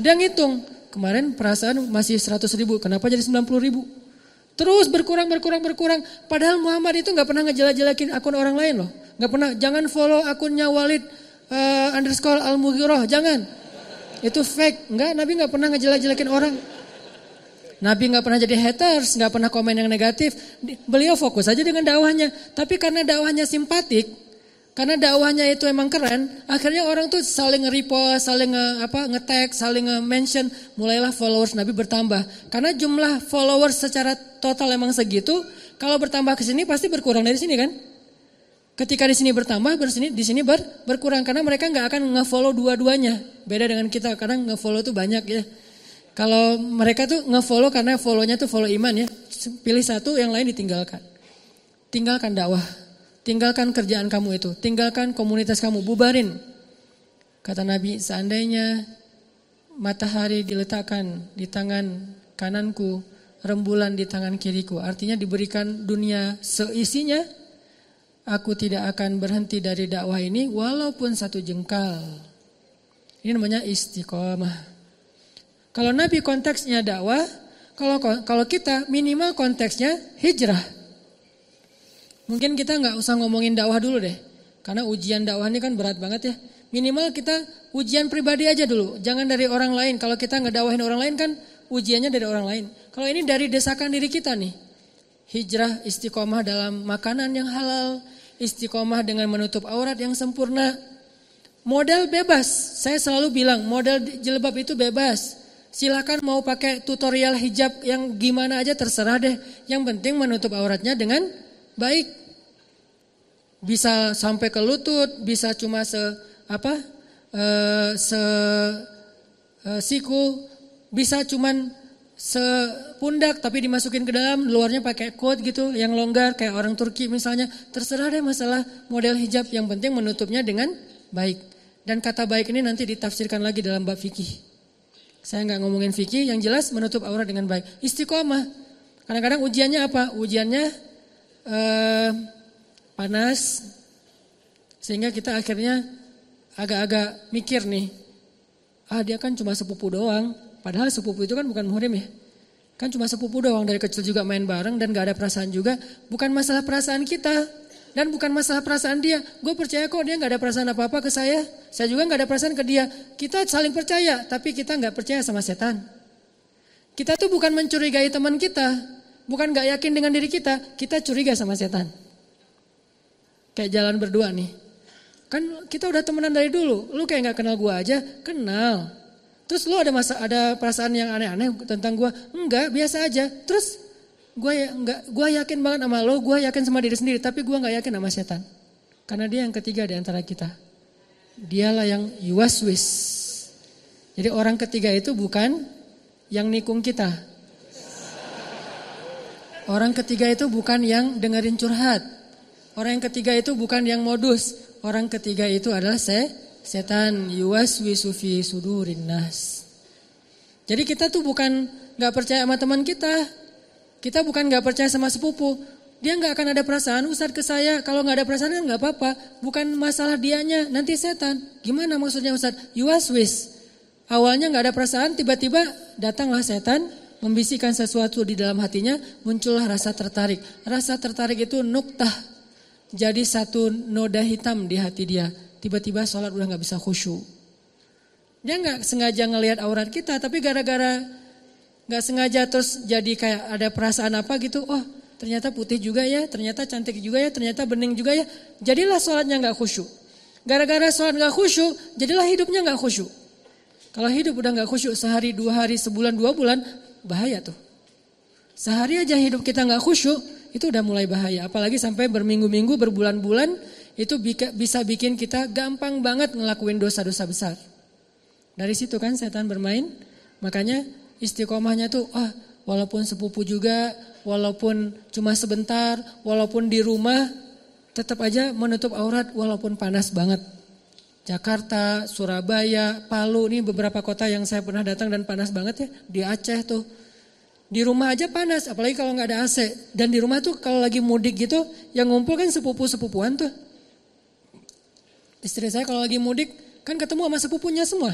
Dan ngitung, kemarin perasaan masih 100 ribu, kenapa jadi 90 ribu? Terus berkurang, berkurang, berkurang. Padahal Muhammad itu nggak pernah ngejelek-jelekin akun orang lain loh. Nggak pernah, jangan follow akunnya Walid uh, underscore al-Mughirah, jangan. Itu fake. Enggak, Nabi nggak pernah ngejelek-jelekin orang. Nabi nggak pernah jadi haters, nggak pernah komen yang negatif. Beliau fokus aja dengan dakwahnya. Tapi karena dakwahnya simpatik, karena dakwahnya itu emang keren, akhirnya orang tuh saling nge-repost, saling nge, apa, nge-tag, saling nge-mention, mulailah followers Nabi bertambah. Karena jumlah followers secara total emang segitu, kalau bertambah ke sini pasti berkurang dari sini kan? Ketika di sini bertambah, bersini di sini ber, berkurang karena mereka nggak akan nge-follow dua-duanya. Beda dengan kita, kadang nge-follow tuh banyak ya. Kalau mereka tuh nge-follow karena follow-nya tuh follow iman ya. Pilih satu, yang lain ditinggalkan. Tinggalkan dakwah. Tinggalkan kerjaan kamu itu. Tinggalkan komunitas kamu, bubarin. Kata Nabi, seandainya matahari diletakkan di tangan kananku, rembulan di tangan kiriku. Artinya diberikan dunia seisinya, aku tidak akan berhenti dari dakwah ini walaupun satu jengkal. Ini namanya istiqomah. Kalau Nabi konteksnya dakwah, kalau kalau kita minimal konteksnya hijrah. Mungkin kita nggak usah ngomongin dakwah dulu deh, karena ujian dakwah ini kan berat banget ya. Minimal kita ujian pribadi aja dulu, jangan dari orang lain. Kalau kita nggak dakwahin orang lain kan ujiannya dari orang lain. Kalau ini dari desakan diri kita nih. Hijrah istiqomah dalam makanan yang halal, istiqomah dengan menutup aurat yang sempurna. Model bebas. Saya selalu bilang model jilbab itu bebas. Silakan mau pakai tutorial hijab yang gimana aja terserah deh. Yang penting menutup auratnya dengan baik. Bisa sampai ke lutut, bisa cuma se apa? E, se e, siku, bisa cuman sepundak tapi dimasukin ke dalam luarnya pakai coat gitu yang longgar kayak orang Turki misalnya. Terserah deh masalah model hijab yang penting menutupnya dengan baik. Dan kata baik ini nanti ditafsirkan lagi dalam bab fikih. Saya nggak ngomongin fikih yang jelas menutup aurat dengan baik. Istiqomah. Kadang-kadang ujiannya apa? Ujiannya eh, panas sehingga kita akhirnya agak-agak mikir nih ah dia kan cuma sepupu doang Padahal sepupu itu kan bukan muhrim ya. Kan cuma sepupu doang dari kecil juga main bareng dan gak ada perasaan juga. Bukan masalah perasaan kita. Dan bukan masalah perasaan dia. Gue percaya kok dia gak ada perasaan apa-apa ke saya. Saya juga gak ada perasaan ke dia. Kita saling percaya, tapi kita gak percaya sama setan. Kita tuh bukan mencurigai teman kita. Bukan gak yakin dengan diri kita. Kita curiga sama setan. Kayak jalan berdua nih. Kan kita udah temenan dari dulu. Lu kayak gak kenal gue aja. Kenal. Terus lo ada masa ada perasaan yang aneh-aneh tentang gue? Enggak, biasa aja. Terus gue ya enggak, gue yakin banget sama lo, gue yakin sama diri sendiri, tapi gue nggak yakin sama setan. Karena dia yang ketiga di antara kita. Dialah yang yuwaswis. Jadi orang ketiga itu bukan yang nikung kita. Orang ketiga itu bukan yang dengerin curhat. Orang yang ketiga itu bukan yang modus. Orang ketiga itu adalah saya setan yuwaswisu fi sudurin nas. Jadi kita tuh bukan nggak percaya sama teman kita. Kita bukan nggak percaya sama sepupu. Dia nggak akan ada perasaan Ustadz ke saya. Kalau nggak ada perasaan kan nggak apa-apa. Bukan masalah dianya, nanti setan. Gimana maksudnya Ustadz? Yuwaswis. Awalnya nggak ada perasaan, tiba-tiba datanglah setan membisikkan sesuatu di dalam hatinya, muncullah rasa tertarik. Rasa tertarik itu nuktah. Jadi satu noda hitam di hati dia tiba-tiba sholat udah nggak bisa khusyuk. Dia nggak sengaja ngelihat aurat kita, tapi gara-gara nggak sengaja terus jadi kayak ada perasaan apa gitu, oh ternyata putih juga ya, ternyata cantik juga ya, ternyata bening juga ya. Jadilah sholatnya nggak khusyuk. Gara-gara sholat nggak khusyuk, jadilah hidupnya nggak khusyuk. Kalau hidup udah nggak khusyuk sehari, dua hari, sebulan, dua bulan, bahaya tuh. Sehari aja hidup kita nggak khusyuk, itu udah mulai bahaya. Apalagi sampai berminggu-minggu, berbulan-bulan, itu bisa bikin kita gampang banget ngelakuin dosa-dosa besar. Dari situ kan setan bermain. Makanya istiqomahnya tuh ah walaupun sepupu juga, walaupun cuma sebentar, walaupun di rumah tetap aja menutup aurat walaupun panas banget. Jakarta, Surabaya, Palu ini beberapa kota yang saya pernah datang dan panas banget ya. Di Aceh tuh. Di rumah aja panas, apalagi kalau nggak ada AC. Dan di rumah tuh kalau lagi mudik gitu, yang ngumpul kan sepupu-sepupuan tuh. Istri saya kalau lagi mudik kan ketemu sama sepupunya semua.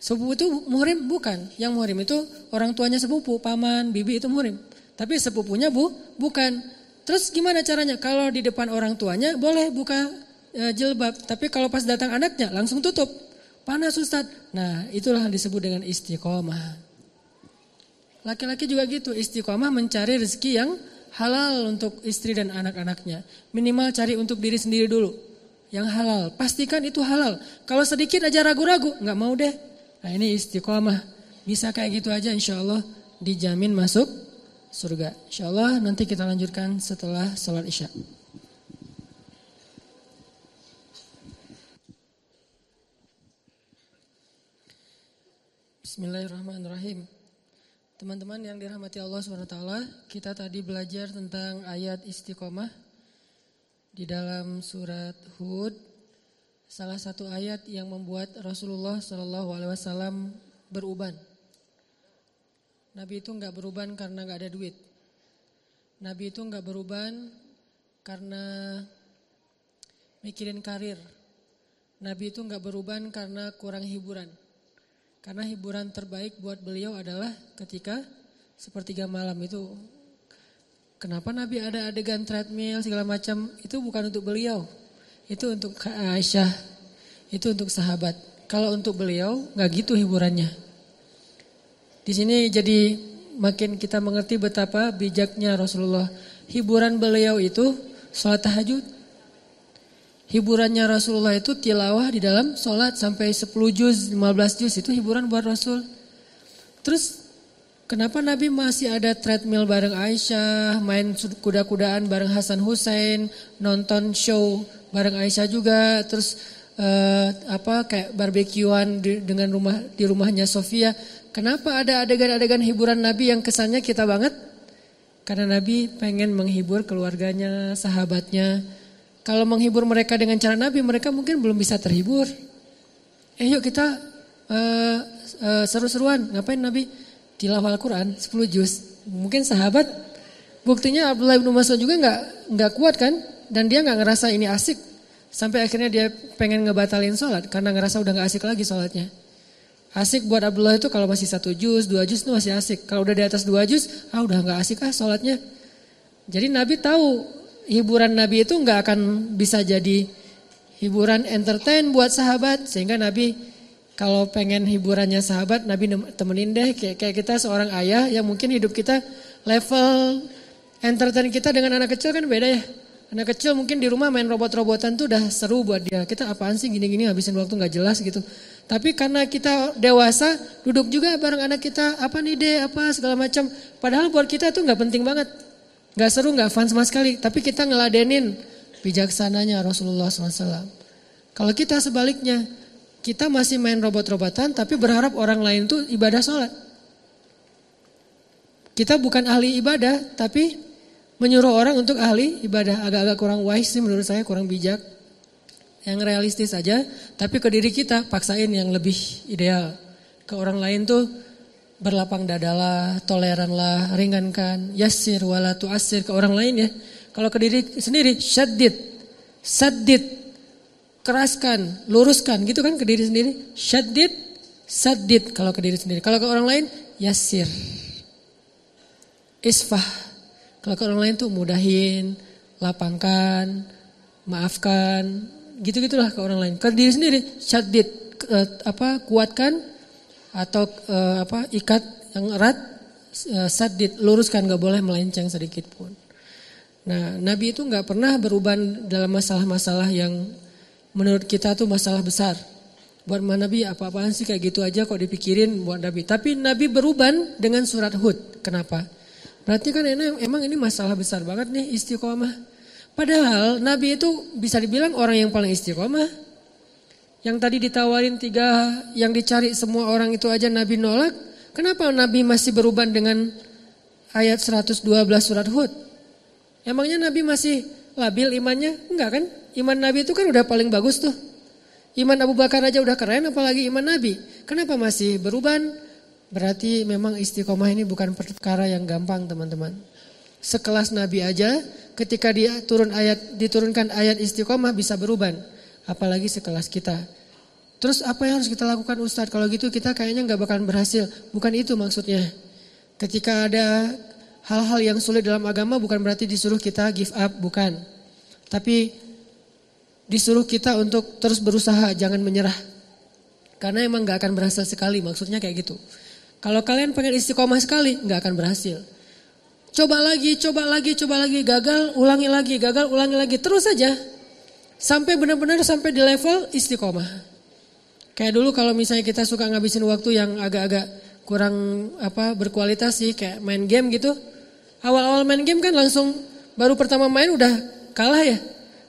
Sepupu itu muhrim bukan. Yang muhrim itu orang tuanya sepupu, paman, bibi itu muhrim. Tapi sepupunya bu, bukan. Terus gimana caranya? Kalau di depan orang tuanya boleh buka e, jilbab. Tapi kalau pas datang anaknya langsung tutup. Panas Ustaz. Nah itulah disebut dengan istiqomah. Laki-laki juga gitu, istiqomah mencari rezeki yang halal untuk istri dan anak-anaknya. Minimal cari untuk diri sendiri dulu yang halal. Pastikan itu halal. Kalau sedikit aja ragu-ragu, nggak mau deh. Nah ini istiqomah. Bisa kayak gitu aja insya Allah dijamin masuk surga. Insya Allah nanti kita lanjutkan setelah sholat isya. Bismillahirrahmanirrahim. Teman-teman yang dirahmati Allah SWT, kita tadi belajar tentang ayat istiqomah di dalam surat Hud salah satu ayat yang membuat Rasulullah Shallallahu Alaihi Wasallam beruban. Nabi itu nggak beruban karena nggak ada duit. Nabi itu nggak beruban karena mikirin karir. Nabi itu nggak beruban karena kurang hiburan. Karena hiburan terbaik buat beliau adalah ketika sepertiga malam itu. Kenapa Nabi ada adegan treadmill segala macam? Itu bukan untuk beliau. Itu untuk Aisyah. Itu untuk sahabat. Kalau untuk beliau nggak gitu hiburannya. Di sini jadi makin kita mengerti betapa bijaknya Rasulullah. Hiburan beliau itu sholat tahajud. Hiburannya Rasulullah itu tilawah di dalam sholat sampai 10 juz, 15 juz itu hiburan buat Rasul. Terus kenapa Nabi masih ada treadmill bareng Aisyah, main kuda-kudaan bareng Hasan Hussein, nonton show bareng Aisyah juga, terus uh, apa kayak barbekyuan di, dengan rumah di rumahnya Sofia. Kenapa ada adegan-adegan hiburan Nabi yang kesannya kita banget? Karena Nabi pengen menghibur keluarganya, sahabatnya. Kalau menghibur mereka dengan cara Nabi, mereka mungkin belum bisa terhibur. Eh yuk kita uh, uh, seru-seruan. Ngapain Nabi? Tilawah Al-Quran 10 juz. Mungkin sahabat, buktinya Abdullah bin Mas'ud juga nggak nggak kuat kan? Dan dia nggak ngerasa ini asik. Sampai akhirnya dia pengen ngebatalin sholat karena ngerasa udah nggak asik lagi sholatnya. Asik buat Abdullah itu kalau masih satu juz, dua juz itu masih asik. Kalau udah di atas dua juz, ah udah nggak asik ah sholatnya. Jadi Nabi tahu hiburan Nabi itu nggak akan bisa jadi hiburan entertain buat sahabat. Sehingga Nabi kalau pengen hiburannya sahabat, Nabi temenin deh kayak, kayak kita seorang ayah yang mungkin hidup kita level entertain kita dengan anak kecil kan beda ya. Anak kecil mungkin di rumah main robot-robotan tuh udah seru buat dia. Kita apaan sih gini-gini habisin waktu nggak jelas gitu. Tapi karena kita dewasa, duduk juga bareng anak kita, apa nih deh, apa segala macam. Padahal buat kita tuh nggak penting banget. Nggak seru, nggak fun sama sekali. Tapi kita ngeladenin bijaksananya Rasulullah SAW. Kalau kita sebaliknya, kita masih main robot-robotan tapi berharap orang lain tuh ibadah sholat. Kita bukan ahli ibadah, tapi menyuruh orang untuk ahli ibadah. Agak-agak kurang wise sih menurut saya, kurang bijak yang realistis aja, tapi ke diri kita paksain yang lebih ideal. Ke orang lain tuh berlapang dadalah, toleranlah, ringankan, yasir wala asir ke orang lain ya. Kalau ke diri sendiri, syadid, sadid, keraskan, luruskan gitu kan ke diri sendiri. Syadid, sadid kalau ke diri sendiri. Kalau ke orang lain, yasir. Isfah. Kalau ke orang lain tuh mudahin, lapangkan, maafkan, gitu-gitulah ke orang lain. Ke diri sendiri, syadid, uh, apa kuatkan atau uh, apa ikat yang erat, uh, sadid, luruskan nggak boleh melenceng sedikit pun. Nah, Nabi itu nggak pernah beruban dalam masalah-masalah yang menurut kita tuh masalah besar. Buat Nabi apa-apaan sih kayak gitu aja kok dipikirin buat Nabi. Tapi Nabi beruban dengan surat Hud. Kenapa? Berarti kan emang ini masalah besar banget nih istiqomah. Padahal Nabi itu bisa dibilang orang yang paling istiqomah. Yang tadi ditawarin tiga yang dicari semua orang itu aja Nabi nolak. Kenapa Nabi masih beruban dengan ayat 112 surat Hud? Emangnya Nabi masih labil imannya? Enggak kan? Iman Nabi itu kan udah paling bagus tuh. Iman Abu Bakar aja udah keren apalagi iman Nabi. Kenapa masih beruban? Berarti memang istiqomah ini bukan perkara yang gampang teman-teman. Sekelas Nabi aja ketika dia turun ayat diturunkan ayat istiqomah bisa berubah. Apalagi sekelas kita. Terus apa yang harus kita lakukan Ustadz? Kalau gitu kita kayaknya nggak bakalan berhasil. Bukan itu maksudnya. Ketika ada hal-hal yang sulit dalam agama bukan berarti disuruh kita give up, bukan. Tapi disuruh kita untuk terus berusaha, jangan menyerah. Karena emang nggak akan berhasil sekali, maksudnya kayak gitu. Kalau kalian pengen istiqomah sekali, nggak akan berhasil. Coba lagi, coba lagi, coba lagi, gagal, ulangi lagi, gagal, ulangi lagi, terus saja. Sampai benar-benar sampai di level istiqomah. Kayak dulu kalau misalnya kita suka ngabisin waktu yang agak-agak kurang apa berkualitas sih, kayak main game gitu. Awal-awal main game kan langsung baru pertama main udah kalah ya.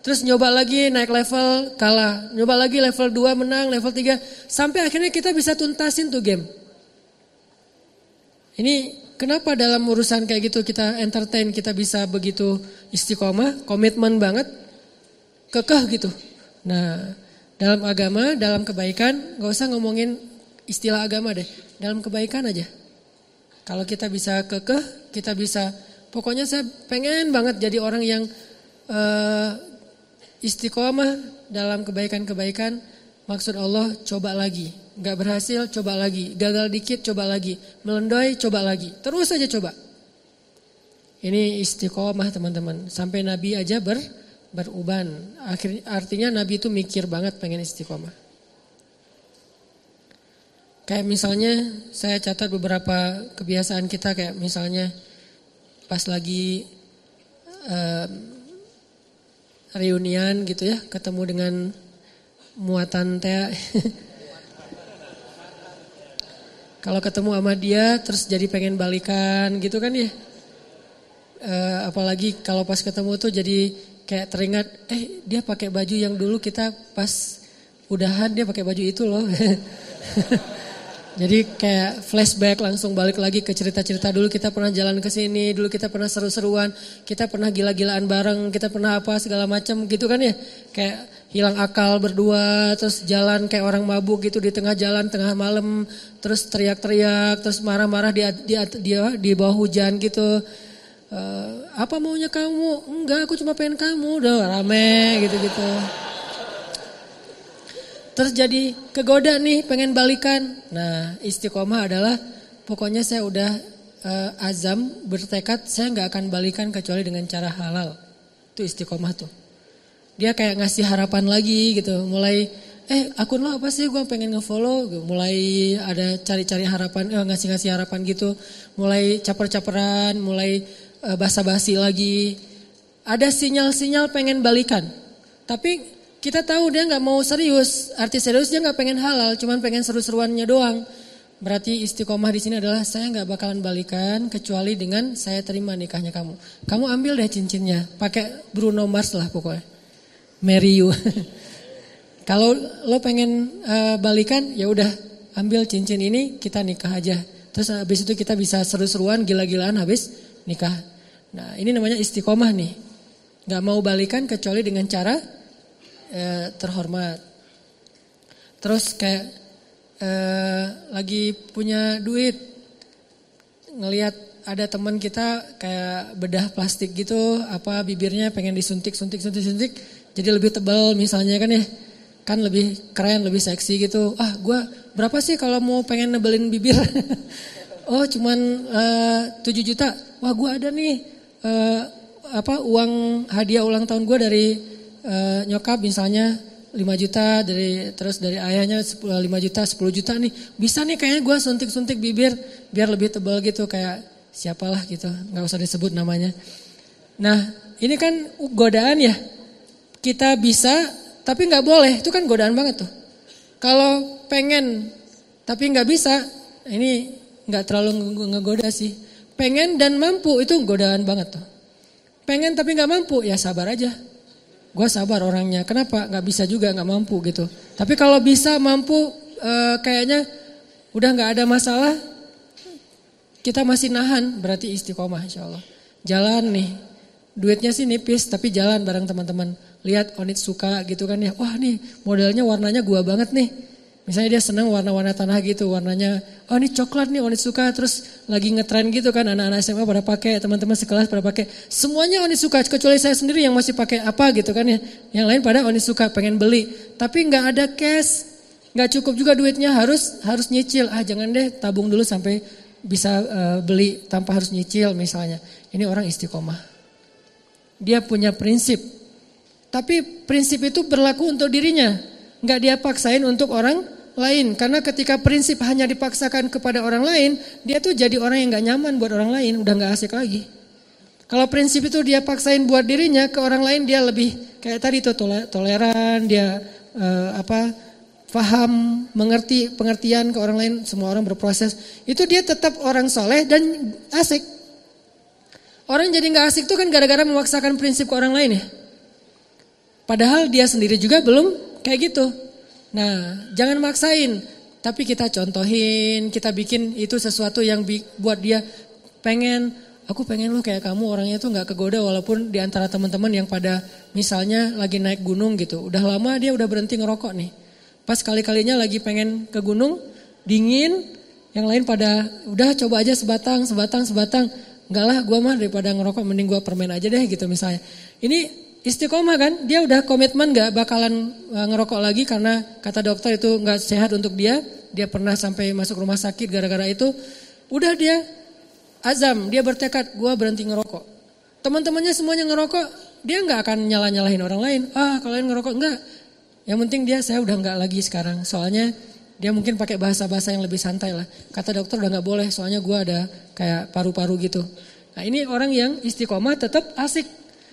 Terus nyoba lagi naik level kalah, nyoba lagi level 2 menang, level 3 sampai akhirnya kita bisa tuntasin tuh game. Ini Kenapa dalam urusan kayak gitu kita entertain, kita bisa begitu istiqomah, komitmen banget, kekeh gitu. Nah, dalam agama, dalam kebaikan, gak usah ngomongin istilah agama deh, dalam kebaikan aja. Kalau kita bisa kekeh, kita bisa pokoknya saya pengen banget jadi orang yang uh, istiqomah dalam kebaikan-kebaikan. Maksud Allah coba lagi, nggak berhasil coba lagi, gagal dikit coba lagi, melendoi coba lagi, terus saja coba. Ini istiqomah teman-teman. Sampai Nabi aja ber beruban. Akhirnya artinya Nabi itu mikir banget pengen istiqomah. Kayak misalnya saya catat beberapa kebiasaan kita kayak misalnya pas lagi uh, reunian gitu ya, ketemu dengan muatan teh. Kalau ketemu sama dia terus jadi pengen balikan gitu kan ya. Uh, apalagi kalau pas ketemu tuh jadi kayak teringat eh dia pakai baju yang dulu kita pas udahan dia pakai baju itu loh. Jadi kayak flashback langsung balik lagi ke cerita-cerita dulu kita pernah jalan ke sini, dulu kita pernah seru-seruan, kita pernah gila-gilaan bareng, kita pernah apa segala macam gitu kan ya. Kayak hilang akal berdua, terus jalan kayak orang mabuk gitu di tengah jalan tengah malam, terus teriak-teriak, terus marah-marah di, di, di, di bawah hujan gitu. Uh, apa maunya kamu? Enggak, aku cuma pengen kamu. Udah rame gitu-gitu. Terus jadi kegoda nih pengen balikan. Nah istiqomah adalah pokoknya saya udah uh, azam bertekad saya nggak akan balikan kecuali dengan cara halal. Itu istiqomah tuh. Dia kayak ngasih harapan lagi gitu. Mulai eh akun lo apa sih gue pengen ngefollow. Mulai ada cari-cari harapan, eh, ngasih-ngasih harapan gitu. Mulai caper-caperan, mulai uh, basa-basi lagi. Ada sinyal-sinyal pengen balikan. Tapi kita tahu dia nggak mau serius. Arti serius dia nggak pengen halal, cuman pengen seru-seruannya doang. Berarti istiqomah di sini adalah saya nggak bakalan balikan kecuali dengan saya terima nikahnya kamu. Kamu ambil deh cincinnya, pakai Bruno Mars lah pokoknya. Marry you. Kalau lo pengen uh, balikan, ya udah ambil cincin ini kita nikah aja. Terus habis itu kita bisa seru-seruan, gila-gilaan habis nikah. Nah ini namanya istiqomah nih. Gak mau balikan kecuali dengan cara eh, terhormat. Terus kayak eh, lagi punya duit, ngelihat ada teman kita kayak bedah plastik gitu, apa bibirnya pengen disuntik, suntik, suntik, suntik, jadi lebih tebal misalnya kan ya, kan lebih keren, lebih seksi gitu. Ah, gue berapa sih kalau mau pengen nebelin bibir? oh, cuman uh, eh, 7 juta. Wah, gue ada nih uh, apa uang hadiah ulang tahun gue dari uh, nyokap misalnya 5 juta dari terus dari ayahnya 5 juta 10 juta nih. Bisa nih kayaknya gue suntik-suntik bibir biar lebih tebal gitu kayak siapalah gitu nggak usah disebut namanya. Nah ini kan godaan ya. Kita bisa tapi nggak boleh. Itu kan godaan banget tuh. Kalau pengen tapi nggak bisa ini nggak terlalu ngegoda sih. Pengen dan mampu itu godaan banget tuh. Pengen tapi nggak mampu ya sabar aja gue sabar orangnya. Kenapa? Gak bisa juga, gak mampu gitu. Tapi kalau bisa mampu, e, kayaknya udah gak ada masalah. Kita masih nahan, berarti istiqomah insya Allah. Jalan nih, duitnya sih nipis, tapi jalan bareng teman-teman. Lihat Onit suka gitu kan ya, wah nih modelnya warnanya gua banget nih. Misalnya dia senang warna-warna tanah gitu, warnanya, oh ini coklat nih, Onit suka, terus lagi ngetren gitu kan, anak-anak SMA pada pakai, teman-teman sekelas pada pakai. Semuanya Onit suka, kecuali saya sendiri yang masih pakai apa gitu kan ya. Yang lain pada Onit suka, pengen beli. Tapi nggak ada cash, nggak cukup juga duitnya, harus harus nyicil. Ah jangan deh, tabung dulu sampai bisa uh, beli tanpa harus nyicil misalnya. Ini orang istiqomah. Dia punya prinsip. Tapi prinsip itu berlaku untuk dirinya. Nggak dia paksain untuk orang lain. Karena ketika prinsip hanya dipaksakan kepada orang lain, dia tuh jadi orang yang gak nyaman buat orang lain, udah gak asik lagi. Kalau prinsip itu dia paksain buat dirinya, ke orang lain dia lebih kayak tadi tuh toleran, dia uh, apa paham, mengerti pengertian ke orang lain, semua orang berproses. Itu dia tetap orang soleh dan asik. Orang jadi gak asik tuh kan gara-gara memaksakan prinsip ke orang lain ya. Padahal dia sendiri juga belum kayak gitu. Nah, jangan maksain, tapi kita contohin, kita bikin itu sesuatu yang buat dia pengen, aku pengen lo kayak kamu orangnya tuh nggak kegoda walaupun di antara teman-teman yang pada misalnya lagi naik gunung gitu, udah lama dia udah berhenti ngerokok nih. Pas kali-kalinya lagi pengen ke gunung, dingin, Yang lain pada udah coba aja sebatang, sebatang, sebatang. Enggak lah gue mah daripada ngerokok mending gue permen aja deh gitu misalnya. Ini istiqomah kan, dia udah komitmen gak bakalan eh, ngerokok lagi karena kata dokter itu gak sehat untuk dia. Dia pernah sampai masuk rumah sakit gara-gara itu. Udah dia azam, dia bertekad gue berhenti ngerokok. Teman-temannya semuanya ngerokok, dia nggak akan nyala-nyalahin orang lain. Ah kalian ngerokok enggak. Yang penting dia saya udah nggak lagi sekarang. Soalnya dia mungkin pakai bahasa-bahasa yang lebih santai lah. Kata dokter udah nggak boleh, soalnya gue ada kayak paru-paru gitu. Nah ini orang yang istiqomah tetap asik.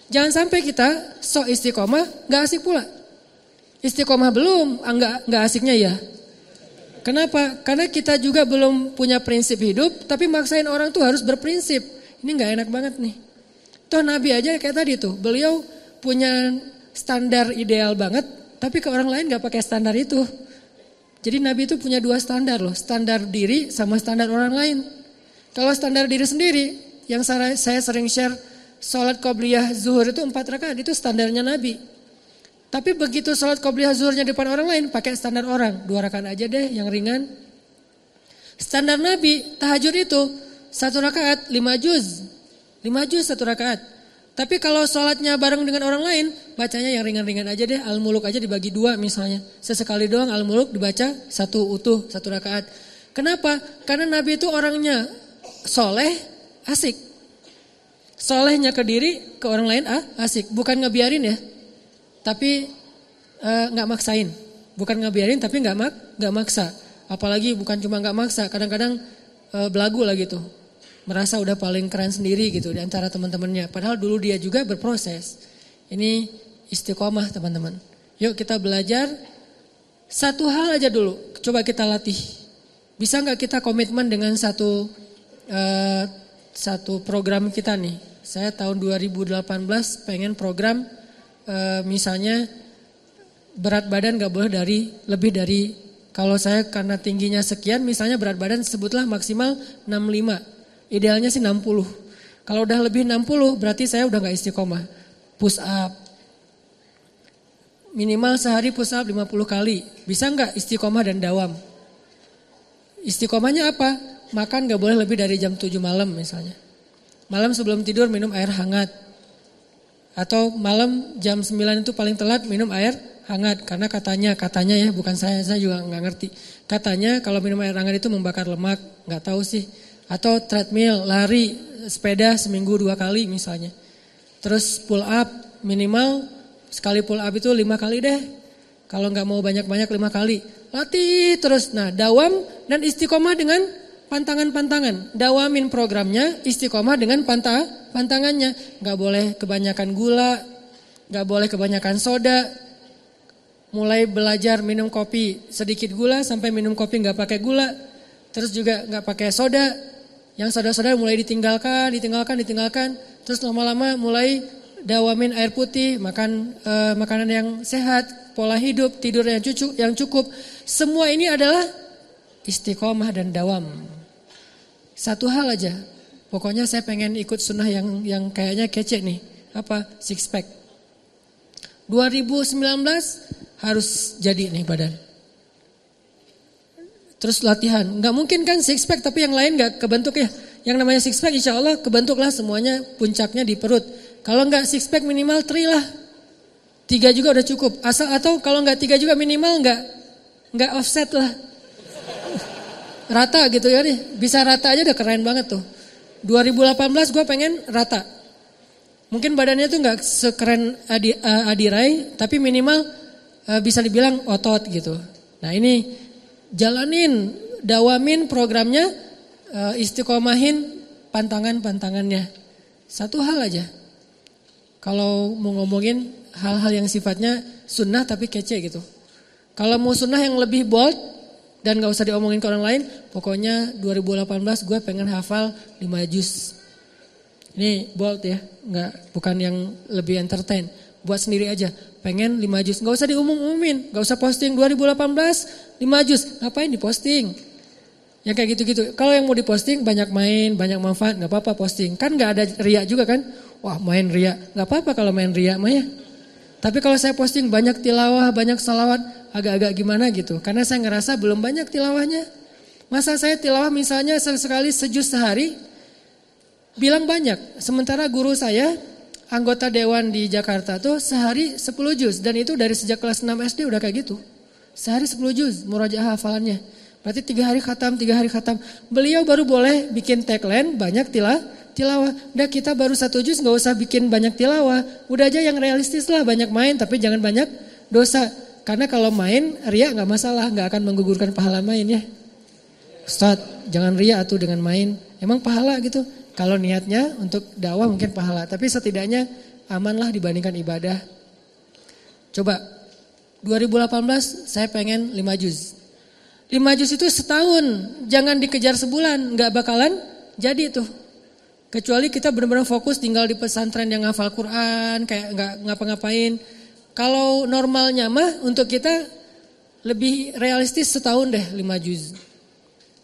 Jangan sampai kita sok istiqomah nggak asik pula. Istiqomah belum, ah, nggak asiknya ya. Kenapa? Karena kita juga belum punya prinsip hidup, tapi maksain orang tuh harus berprinsip. Ini nggak enak banget nih. Toh Nabi aja kayak tadi tuh, beliau punya standar ideal banget, tapi ke orang lain nggak pakai standar itu. Jadi Nabi itu punya dua standar loh, standar diri sama standar orang lain. Kalau standar diri sendiri, yang saya sering share, sholat qobliyah zuhur itu empat rakaat, itu standarnya Nabi. Tapi begitu sholat qobliyah zuhurnya depan orang lain, pakai standar orang. Dua rakaat aja deh yang ringan. Standar Nabi, tahajud itu satu rakaat lima juz. Lima juz satu rakaat. Tapi kalau sholatnya bareng dengan orang lain, bacanya yang ringan-ringan aja deh. Al-Muluk aja dibagi dua misalnya. Sesekali doang Al-Muluk dibaca satu utuh, satu rakaat. Kenapa? Karena Nabi itu orangnya soleh, asik. Solehnya ke diri, ke orang lain ah, asik. Bukan ngebiarin ya. Tapi eh, nggak uh, maksain. Bukan ngebiarin tapi nggak mak, nggak maksa. Apalagi bukan cuma nggak maksa, kadang-kadang uh, belagu lah gitu. Merasa udah paling keren sendiri gitu di antara teman-temannya. Padahal dulu dia juga berproses. Ini istiqomah teman-teman. Yuk kita belajar satu hal aja dulu. Coba kita latih. Bisa nggak kita komitmen dengan satu uh, satu program kita nih? Saya tahun 2018 pengen program e, misalnya berat badan gak boleh dari lebih dari kalau saya karena tingginya sekian misalnya berat badan sebutlah maksimal 65 idealnya sih 60 kalau udah lebih 60 berarti saya udah gak istiqomah. Push up. Minimal sehari push up 50 kali. Bisa nggak istiqomah dan dawam? Istiqomahnya apa? Makan gak boleh lebih dari jam 7 malam misalnya malam sebelum tidur minum air hangat. Atau malam jam 9 itu paling telat minum air hangat. Karena katanya katanya ya bukan saya saya juga nggak ngerti. Katanya kalau minum air hangat itu membakar lemak nggak tahu sih. Atau treadmill lari sepeda seminggu dua kali misalnya. Terus pull up minimal sekali pull up itu lima kali deh. Kalau nggak mau banyak banyak lima kali. Latih terus. Nah dawam dan istiqomah dengan pantangan-pantangan. Dawamin programnya istiqomah dengan panta, pantangannya. Gak boleh kebanyakan gula, gak boleh kebanyakan soda. Mulai belajar minum kopi sedikit gula sampai minum kopi gak pakai gula. Terus juga gak pakai soda. Yang soda-soda mulai ditinggalkan, ditinggalkan, ditinggalkan. Terus lama-lama mulai dawamin air putih, makan e, makanan yang sehat, pola hidup, tidur yang cukup. Semua ini adalah istiqomah dan dawam. Satu hal aja, pokoknya saya pengen ikut sunnah yang yang kayaknya kece nih. Apa? Six pack. 2019 harus jadi nih badan. Terus latihan, nggak mungkin kan six pack tapi yang lain nggak kebentuk ya. Yang namanya six pack insya Allah kebentuklah semuanya puncaknya di perut. Kalau nggak six pack minimal three lah. Tiga juga udah cukup. Asal atau kalau nggak tiga juga minimal nggak nggak offset lah. Rata gitu ya nih. Bisa rata aja udah keren banget tuh. 2018 gue pengen rata. Mungkin badannya tuh nggak sekeren Adi, uh, Adirai, tapi minimal uh, bisa dibilang otot gitu. Nah ini jalanin, dawamin programnya, uh, istiqomahin pantangan-pantangannya. Satu hal aja. Kalau mau ngomongin hal-hal yang sifatnya sunnah tapi kece gitu. Kalau mau sunnah yang lebih bold, dan gak usah diomongin ke orang lain, pokoknya 2018 gue pengen hafal 5 juz. Ini bold ya, nggak bukan yang lebih entertain. Buat sendiri aja, pengen 5 juz. Gak usah diumum-umumin, gak usah posting 2018 5 juz. Ngapain diposting? Ya kayak gitu-gitu. Kalau yang mau diposting banyak main, banyak manfaat, nggak apa-apa posting. Kan nggak ada ria juga kan? Wah main ria, nggak apa-apa kalau main ria mah ya. Tapi kalau saya posting banyak tilawah, banyak salawat, agak-agak gimana gitu. Karena saya ngerasa belum banyak tilawahnya. Masa saya tilawah misalnya sekali sejus sehari, bilang banyak. Sementara guru saya, anggota dewan di Jakarta tuh sehari 10 juz. Dan itu dari sejak kelas 6 SD udah kayak gitu. Sehari 10 juz, murajaah hafalannya. Berarti tiga hari khatam, tiga hari khatam. Beliau baru boleh bikin tagline banyak tilah, tilawah. Udah kita baru satu juz nggak usah bikin banyak tilawah. Udah aja yang realistis lah banyak main tapi jangan banyak dosa. Karena kalau main ria nggak masalah, nggak akan menggugurkan pahala main ya. Ustaz, jangan ria atau dengan main. Emang pahala gitu. Kalau niatnya untuk dakwah mungkin pahala, tapi setidaknya amanlah dibandingkan ibadah. Coba 2018 saya pengen 5 juz. 5 juz itu setahun, jangan dikejar sebulan, nggak bakalan jadi tuh. Kecuali kita benar-benar fokus tinggal di pesantren yang ngafal Quran, kayak nggak ngapa-ngapain. Kalau normalnya mah untuk kita lebih realistis setahun deh 5 juz.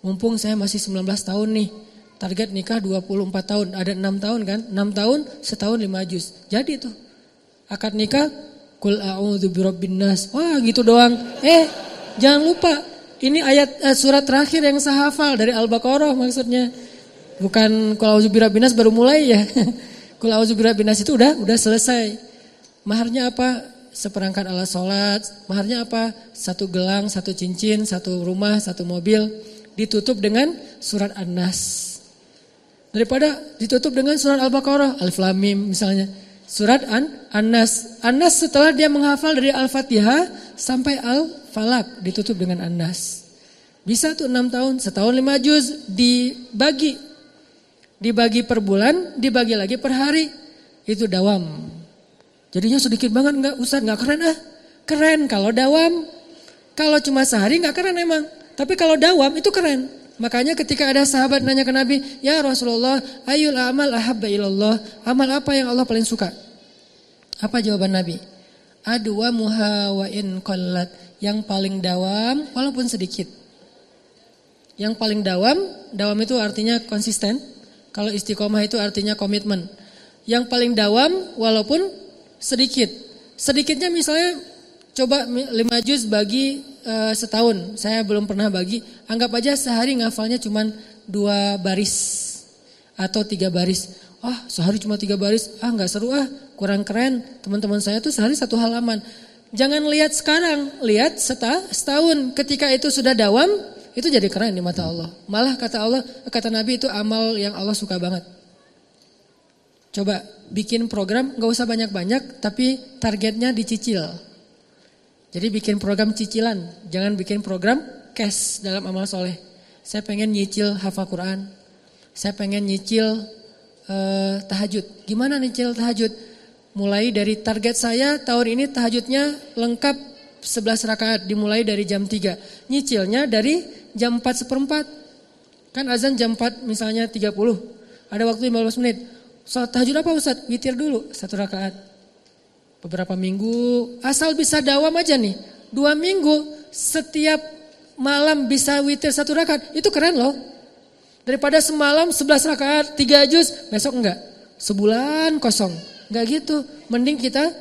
Mumpung saya masih 19 tahun nih. Target nikah 24 tahun, ada 6 tahun kan? 6 tahun, setahun 5 juz. Jadi tuh. Akad nikah Kul a'udzu birabbin nas. Wah, gitu doang. Eh, jangan lupa ini ayat eh, surat terakhir yang saya hafal dari Al-Baqarah maksudnya. Bukan kul a'udzu birabbin nas baru mulai ya. kul a'udzu birabbin nas itu udah udah selesai. Maharnya apa? Seperangkat alat sholat. Maharnya apa? Satu gelang, satu cincin, satu rumah, satu mobil. Ditutup dengan surat An-Nas. Daripada ditutup dengan surat Al-Baqarah, Alif Lam misalnya. Surat An An-Nas. An-Nas setelah dia menghafal dari Al-Fatihah sampai Al-Falak ditutup dengan An-Nas. Bisa tuh 6 tahun, setahun 5 juz dibagi. Dibagi per bulan, dibagi lagi per hari. Itu dawam. Jadinya sedikit banget enggak Ustaz, enggak keren ah. Keren kalau dawam. Kalau cuma sehari enggak keren emang. Tapi kalau dawam itu keren. Makanya ketika ada sahabat nanya ke Nabi, "Ya Rasulullah, ayul amal ahabba ilallah?" Amal apa yang Allah paling suka? Apa jawaban Nabi? Adwa muha wa qallat. Yang paling dawam walaupun sedikit. Yang paling dawam, dawam itu artinya konsisten. Kalau istiqomah itu artinya komitmen. Yang paling dawam walaupun sedikit. Sedikitnya misalnya coba lima juz bagi uh, setahun. Saya belum pernah bagi. Anggap aja sehari ngafalnya cuma dua baris atau tiga baris. Ah sehari cuma tiga baris, ah nggak seru ah, kurang keren. Teman-teman saya tuh sehari satu halaman. Jangan lihat sekarang, lihat seta, setahun. Ketika itu sudah dawam, itu jadi keren di mata Allah. Malah kata Allah, kata Nabi itu amal yang Allah suka banget. Coba bikin program, nggak usah banyak-banyak, tapi targetnya dicicil. Jadi bikin program cicilan, jangan bikin program cash dalam amal soleh. Saya pengen nyicil hafal Quran, saya pengen nyicil uh, tahajud. Gimana nyicil tahajud? Mulai dari target saya tahun ini tahajudnya lengkap 11 rakaat dimulai dari jam 3. Nyicilnya dari jam 4 seperempat. Kan azan jam 4 misalnya 30. Ada waktu 15 menit. Salat tahajud apa Ustaz? Witir dulu satu rakaat beberapa minggu, asal bisa dawam aja nih. Dua minggu setiap malam bisa witir satu rakaat, itu keren loh. Daripada semalam sebelas rakaat, tiga juz, besok enggak. Sebulan kosong, enggak gitu. Mending kita,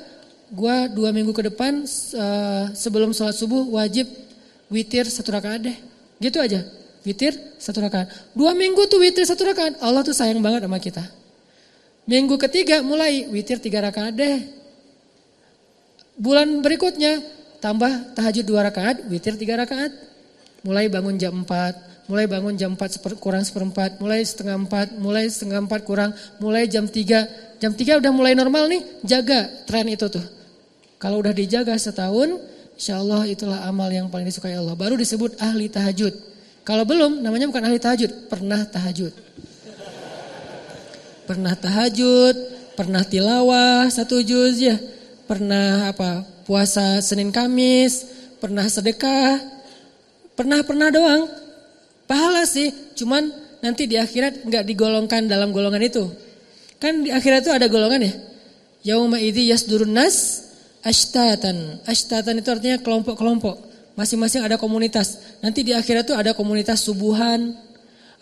gua dua minggu ke depan uh, sebelum sholat subuh wajib witir satu rakaat deh. Gitu aja, witir satu rakaat. Dua minggu tuh witir satu rakaat, Allah tuh sayang banget sama kita. Minggu ketiga mulai witir tiga rakaat deh. Bulan berikutnya tambah tahajud dua rakaat, witir tiga rakaat. Mulai bangun jam 4, mulai bangun jam 4 seper, kurang seperempat, mulai setengah 4, mulai setengah 4 kurang, mulai jam 3. Jam 3 udah mulai normal nih, jaga tren itu tuh. Kalau udah dijaga setahun, insya Allah itulah amal yang paling disukai Allah. Baru disebut ahli tahajud. Kalau belum, namanya bukan ahli tahajud, pernah tahajud. Pernah tahajud, pernah tilawah satu juz ya pernah apa puasa Senin Kamis, pernah sedekah, pernah-pernah doang. Pahala sih, cuman nanti di akhirat nggak digolongkan dalam golongan itu. Kan di akhirat itu ada golongan ya. Yauma idzi yasdurun nas ashtatan. Ashtatan itu artinya kelompok-kelompok. Masing-masing ada komunitas. Nanti di akhirat itu ada komunitas subuhan,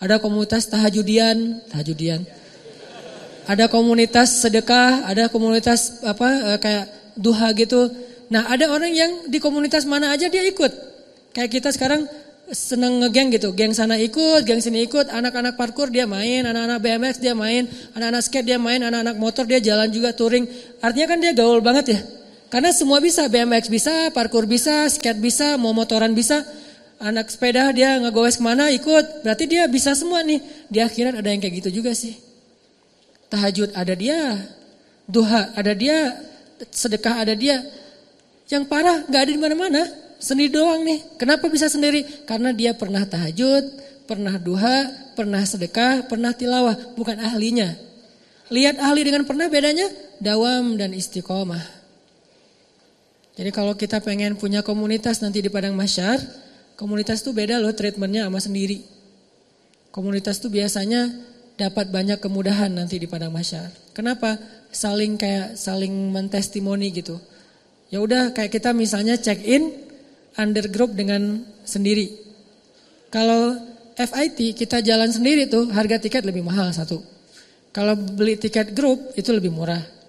ada komunitas tahajudian, tahajudian. Ada komunitas sedekah, ada komunitas apa eh, kayak duha gitu. Nah ada orang yang di komunitas mana aja dia ikut. Kayak kita sekarang seneng ngegeng gitu, geng sana ikut, geng sini ikut, anak-anak parkur dia main, anak-anak BMX dia main, anak-anak skate dia main, anak-anak motor dia jalan juga touring. Artinya kan dia gaul banget ya. Karena semua bisa, BMX bisa, parkur bisa, skate bisa, mau motoran bisa. Anak sepeda dia ngegoes ke mana ikut, berarti dia bisa semua nih. Di akhirat ada yang kayak gitu juga sih. Tahajud ada dia, duha ada dia, sedekah ada dia. Yang parah nggak ada di mana-mana, sendiri doang nih. Kenapa bisa sendiri? Karena dia pernah tahajud, pernah duha, pernah sedekah, pernah tilawah, bukan ahlinya. Lihat ahli dengan pernah bedanya dawam dan istiqomah. Jadi kalau kita pengen punya komunitas nanti di Padang Masyar, komunitas itu beda loh treatmentnya sama sendiri. Komunitas itu biasanya dapat banyak kemudahan nanti di Padang Masyar. Kenapa? Saling kayak saling mentestimoni gitu. Ya udah kayak kita misalnya check in undergroup dengan sendiri. Kalau FIT kita jalan sendiri tuh harga tiket lebih mahal satu. Kalau beli tiket grup itu lebih murah.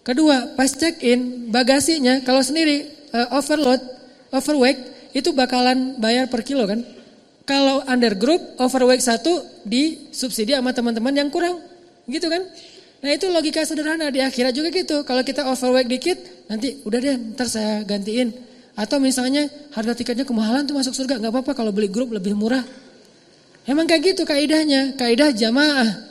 Kedua, pas check in bagasinya kalau sendiri uh, overload, overweight itu bakalan bayar per kilo kan. Kalau under group overweight satu disubsidi sama teman-teman yang kurang, gitu kan? Nah itu logika sederhana di akhirat juga gitu. Kalau kita overweight dikit, nanti udah deh ntar saya gantiin. Atau misalnya harga tiketnya kemahalan tuh masuk surga, nggak apa-apa kalau beli grup lebih murah. Emang kayak gitu kaidahnya, kaidah jamaah.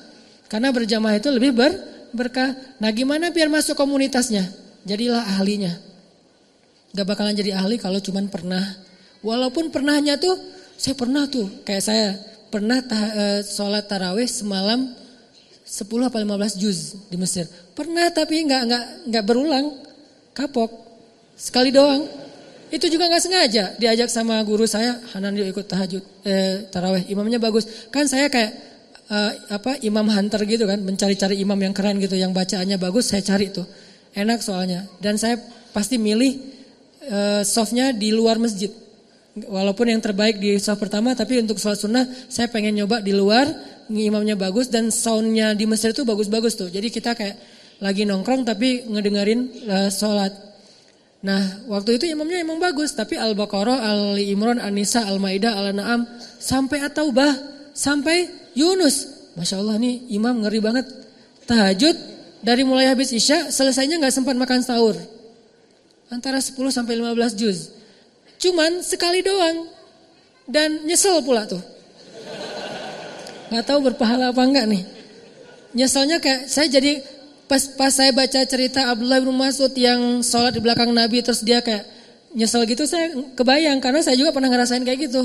Karena berjamaah itu lebih ber, berkah. Nah gimana biar masuk komunitasnya? Jadilah ahlinya. Gak bakalan jadi ahli kalau cuman pernah. Walaupun pernahnya tuh, saya pernah tuh, kayak saya pernah ta, e, sholat taraweh semalam 10 apa 15 juz di Mesir. Pernah tapi nggak nggak nggak berulang. Kapok. Sekali doang. Itu juga nggak sengaja diajak sama guru saya, Hanan yuk ikut tahajud eh, taraweh. Imamnya bagus. Kan saya kayak eh, apa imam hunter gitu kan, mencari-cari imam yang keren gitu, yang bacaannya bagus, saya cari tuh. Enak soalnya. Dan saya pasti milih eh, softnya di luar masjid. Walaupun yang terbaik di soft pertama, tapi untuk sholat sunnah saya pengen nyoba di luar imamnya bagus dan soundnya di Mesir itu bagus-bagus tuh. Jadi kita kayak lagi nongkrong tapi ngedengerin uh, sholat. Nah waktu itu imamnya emang bagus tapi Al-Baqarah, Al Imran, An-Nisa, Al-Maidah, Al-An'am sampai At-Taubah, sampai Yunus. Masya Allah nih imam ngeri banget. Tahajud dari mulai habis Isya selesainya nggak sempat makan sahur. Antara 10 sampai 15 juz. Cuman sekali doang. Dan nyesel pula tuh. Nggak tahu berpahala apa enggak nih. Nyeselnya kayak saya jadi pas pas saya baca cerita Abdullah bin Mas'ud yang sholat di belakang Nabi terus dia kayak nyesel gitu saya kebayang karena saya juga pernah ngerasain kayak gitu.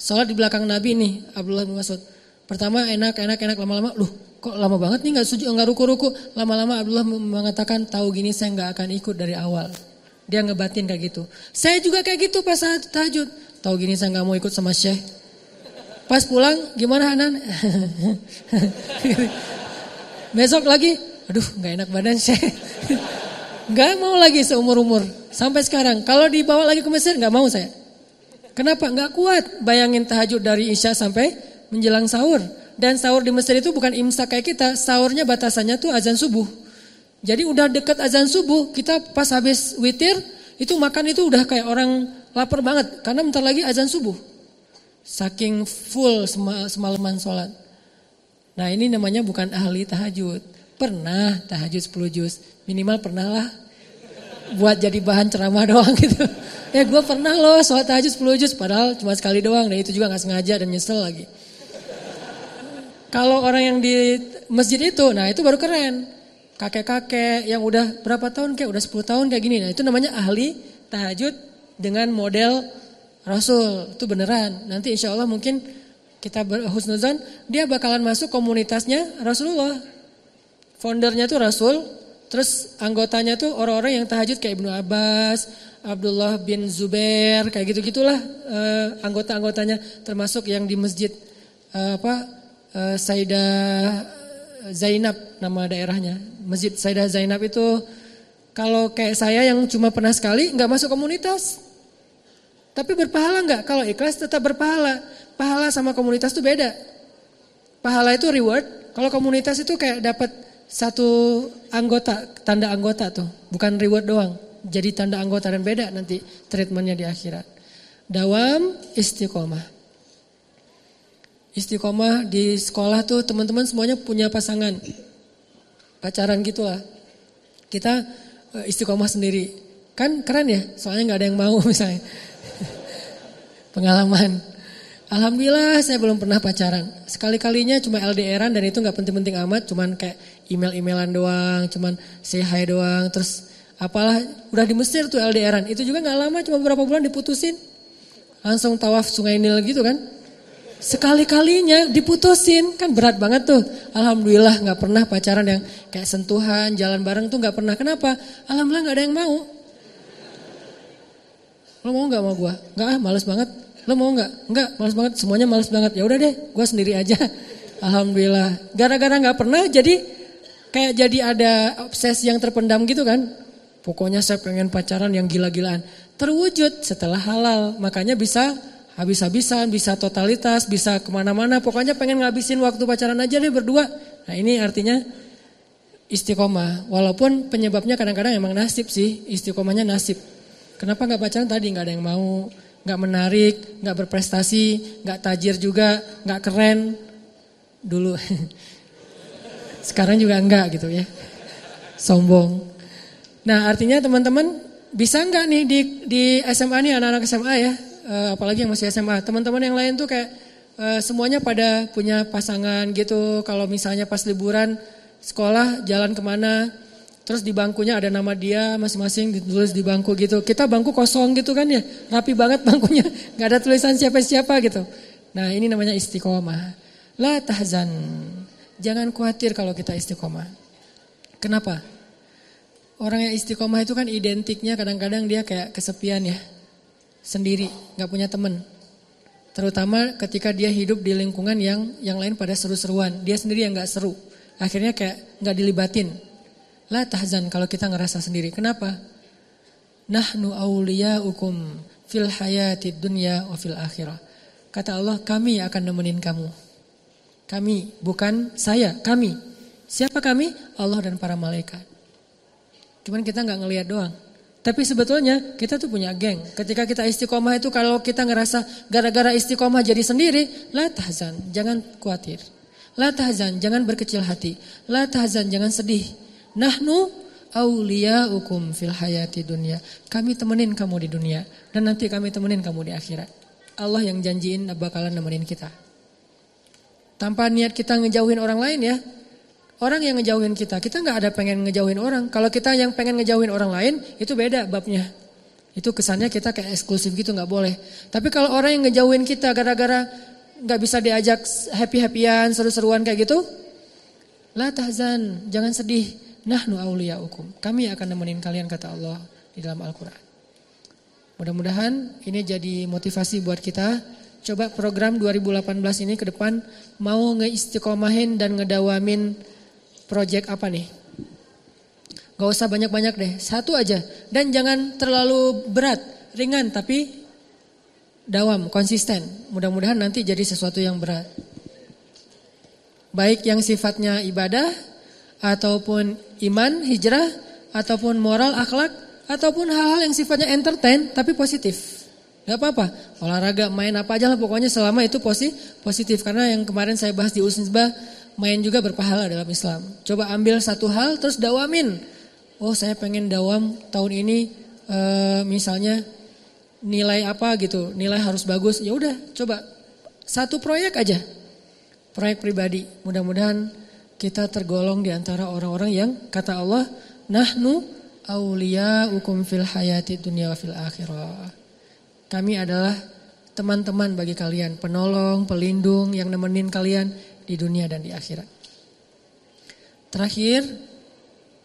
Sholat di belakang Nabi nih Abdullah bin Mas'ud. Pertama enak enak enak lama-lama loh kok lama banget nih nggak sujud nggak ruku-ruku. Lama-lama Abdullah mengatakan tahu gini saya nggak akan ikut dari awal. Dia ngebatin kayak gitu. Saya juga kayak gitu pas saat tahajud. Tahu gini saya nggak mau ikut sama Syekh. Pas pulang gimana Hanan? Besok lagi, aduh nggak enak badan saya. Nggak mau lagi seumur umur sampai sekarang. Kalau dibawa lagi ke Mesir nggak mau saya. Kenapa? Nggak kuat bayangin tahajud dari isya sampai menjelang sahur. Dan sahur di Mesir itu bukan imsak kayak kita, sahurnya batasannya tuh azan subuh. Jadi udah deket azan subuh, kita pas habis witir itu makan itu udah kayak orang lapar banget karena bentar lagi azan subuh. Saking full semalaman sholat. Nah ini namanya bukan ahli tahajud. Pernah tahajud 10 juz. Minimal pernah lah. Buat jadi bahan ceramah doang gitu. Ya gue pernah loh sholat tahajud 10 juz. Padahal cuma sekali doang. Dan itu juga gak sengaja dan nyesel lagi. Kalau orang yang di masjid itu, nah itu baru keren. Kakek-kakek yang udah berapa tahun kayak udah 10 tahun kayak gini. Nah itu namanya ahli tahajud dengan model Rasul itu beneran. Nanti insya Allah mungkin kita berhusnuzan dia bakalan masuk komunitasnya Rasulullah. Foundernya tuh Rasul, terus anggotanya tuh orang-orang yang tahajud kayak Ibnu Abbas, Abdullah bin Zubair, kayak gitu-gitulah uh, anggota-anggotanya termasuk yang di masjid uh, apa uh, Sayyidah Zainab nama daerahnya. Masjid Sayyidah Zainab itu kalau kayak saya yang cuma pernah sekali nggak masuk komunitas. Tapi berpahala enggak? Kalau ikhlas tetap berpahala. Pahala sama komunitas itu beda. Pahala itu reward. Kalau komunitas itu kayak dapat satu anggota, tanda anggota tuh. Bukan reward doang. Jadi tanda anggota dan beda nanti treatmentnya di akhirat. Dawam istiqomah. Istiqomah di sekolah tuh teman-teman semuanya punya pasangan. Pacaran gitu lah. Kita eh, istiqomah sendiri. Kan keren ya, soalnya nggak ada yang mau misalnya. Pengalaman. Alhamdulillah saya belum pernah pacaran. Sekali-kalinya cuma LDRan dan itu nggak penting-penting amat, cuman kayak email-emailan doang, cuman say hi doang, terus apalah udah di Mesir tuh LDRan. Itu juga nggak lama, cuma beberapa bulan diputusin. Langsung tawaf Sungai Nil gitu kan. Sekali-kalinya diputusin, kan berat banget tuh. Alhamdulillah nggak pernah pacaran yang kayak sentuhan, jalan bareng tuh nggak pernah. Kenapa? Alhamdulillah nggak ada yang mau. Lo mau nggak mau gue? Nggak ah, males banget. Lo mau nggak? Nggak, males banget. Semuanya males banget. Ya udah deh, gue sendiri aja. Alhamdulillah. Gara-gara nggak pernah, jadi kayak jadi ada obsesi yang terpendam gitu kan. Pokoknya saya pengen pacaran yang gila-gilaan. Terwujud setelah halal. Makanya bisa habis-habisan, bisa totalitas, bisa ke mana-mana. Pokoknya pengen ngabisin waktu pacaran aja deh berdua. Nah ini artinya istiqomah. Walaupun penyebabnya kadang-kadang emang nasib sih, istiqomahnya nasib. Kenapa nggak pacaran tadi nggak ada yang mau, nggak menarik, nggak berprestasi, nggak tajir juga, nggak keren dulu. Sekarang juga enggak gitu ya. Sombong. Nah artinya teman-teman bisa nggak nih di, di SMA nih anak-anak SMA ya, uh, apalagi yang masih SMA. Teman-teman yang lain tuh kayak uh, semuanya pada punya pasangan gitu. Kalau misalnya pas liburan sekolah jalan ke mana, terus di bangkunya ada nama dia masing-masing ditulis di bangku gitu. Kita bangku kosong gitu kan ya, rapi banget bangkunya, nggak ada tulisan siapa-siapa gitu. Nah ini namanya istiqomah. La tahzan, jangan khawatir kalau kita istiqomah. Kenapa? Orang yang istiqomah itu kan identiknya kadang-kadang dia kayak kesepian ya sendiri, nggak punya teman. Terutama ketika dia hidup di lingkungan yang yang lain pada seru-seruan, dia sendiri yang nggak seru. Akhirnya kayak nggak dilibatin. La tahzan kalau kita ngerasa sendiri. Kenapa? Nahnu awliyaukum fil hayati dunya wa fil akhirah. Kata Allah, kami akan nemenin kamu. Kami, bukan saya, kami. Siapa kami? Allah dan para malaikat. Cuman kita nggak ngelihat doang. Tapi sebetulnya kita tuh punya geng. Ketika kita istiqomah itu kalau kita ngerasa gara-gara istiqomah jadi sendiri, la tahzan, jangan khawatir. La tahzan, jangan berkecil hati. La tahzan, jangan sedih. Nahnu awliyaukum fil hayati dunia. Kami temenin kamu di dunia dan nanti kami temenin kamu di akhirat. Allah yang janjiin bakalan nemenin kita. Tanpa niat kita ngejauhin orang lain ya, Orang yang ngejauhin kita, kita nggak ada pengen ngejauhin orang. Kalau kita yang pengen ngejauhin orang lain, itu beda babnya. Itu kesannya kita kayak eksklusif gitu nggak boleh. Tapi kalau orang yang ngejauhin kita gara-gara nggak bisa diajak happy happyan, seru-seruan kayak gitu, la tahzan, jangan sedih. Nahnu hukum. Kami akan nemenin kalian kata Allah di dalam Al-Quran. Mudah-mudahan ini jadi motivasi buat kita. Coba program 2018 ini ke depan mau ngeistiqomahin dan ngedawamin project apa nih? Gak usah banyak-banyak deh, satu aja. Dan jangan terlalu berat, ringan tapi dawam, konsisten. Mudah-mudahan nanti jadi sesuatu yang berat. Baik yang sifatnya ibadah, ataupun iman, hijrah, ataupun moral, akhlak, ataupun hal-hal yang sifatnya entertain tapi positif. Gak apa-apa, olahraga, main apa aja lah pokoknya selama itu positif. Karena yang kemarin saya bahas di Usnisbah, main juga berpahala dalam Islam. Coba ambil satu hal terus dawamin. Oh saya pengen dawam tahun ini e, misalnya nilai apa gitu, nilai harus bagus. Ya udah coba satu proyek aja, proyek pribadi. Mudah-mudahan kita tergolong di antara orang-orang yang kata Allah, nahnu aulia ukum fil hayati dunia wa fil akhirah. Kami adalah teman-teman bagi kalian, penolong, pelindung yang nemenin kalian di dunia dan di akhirat. Terakhir,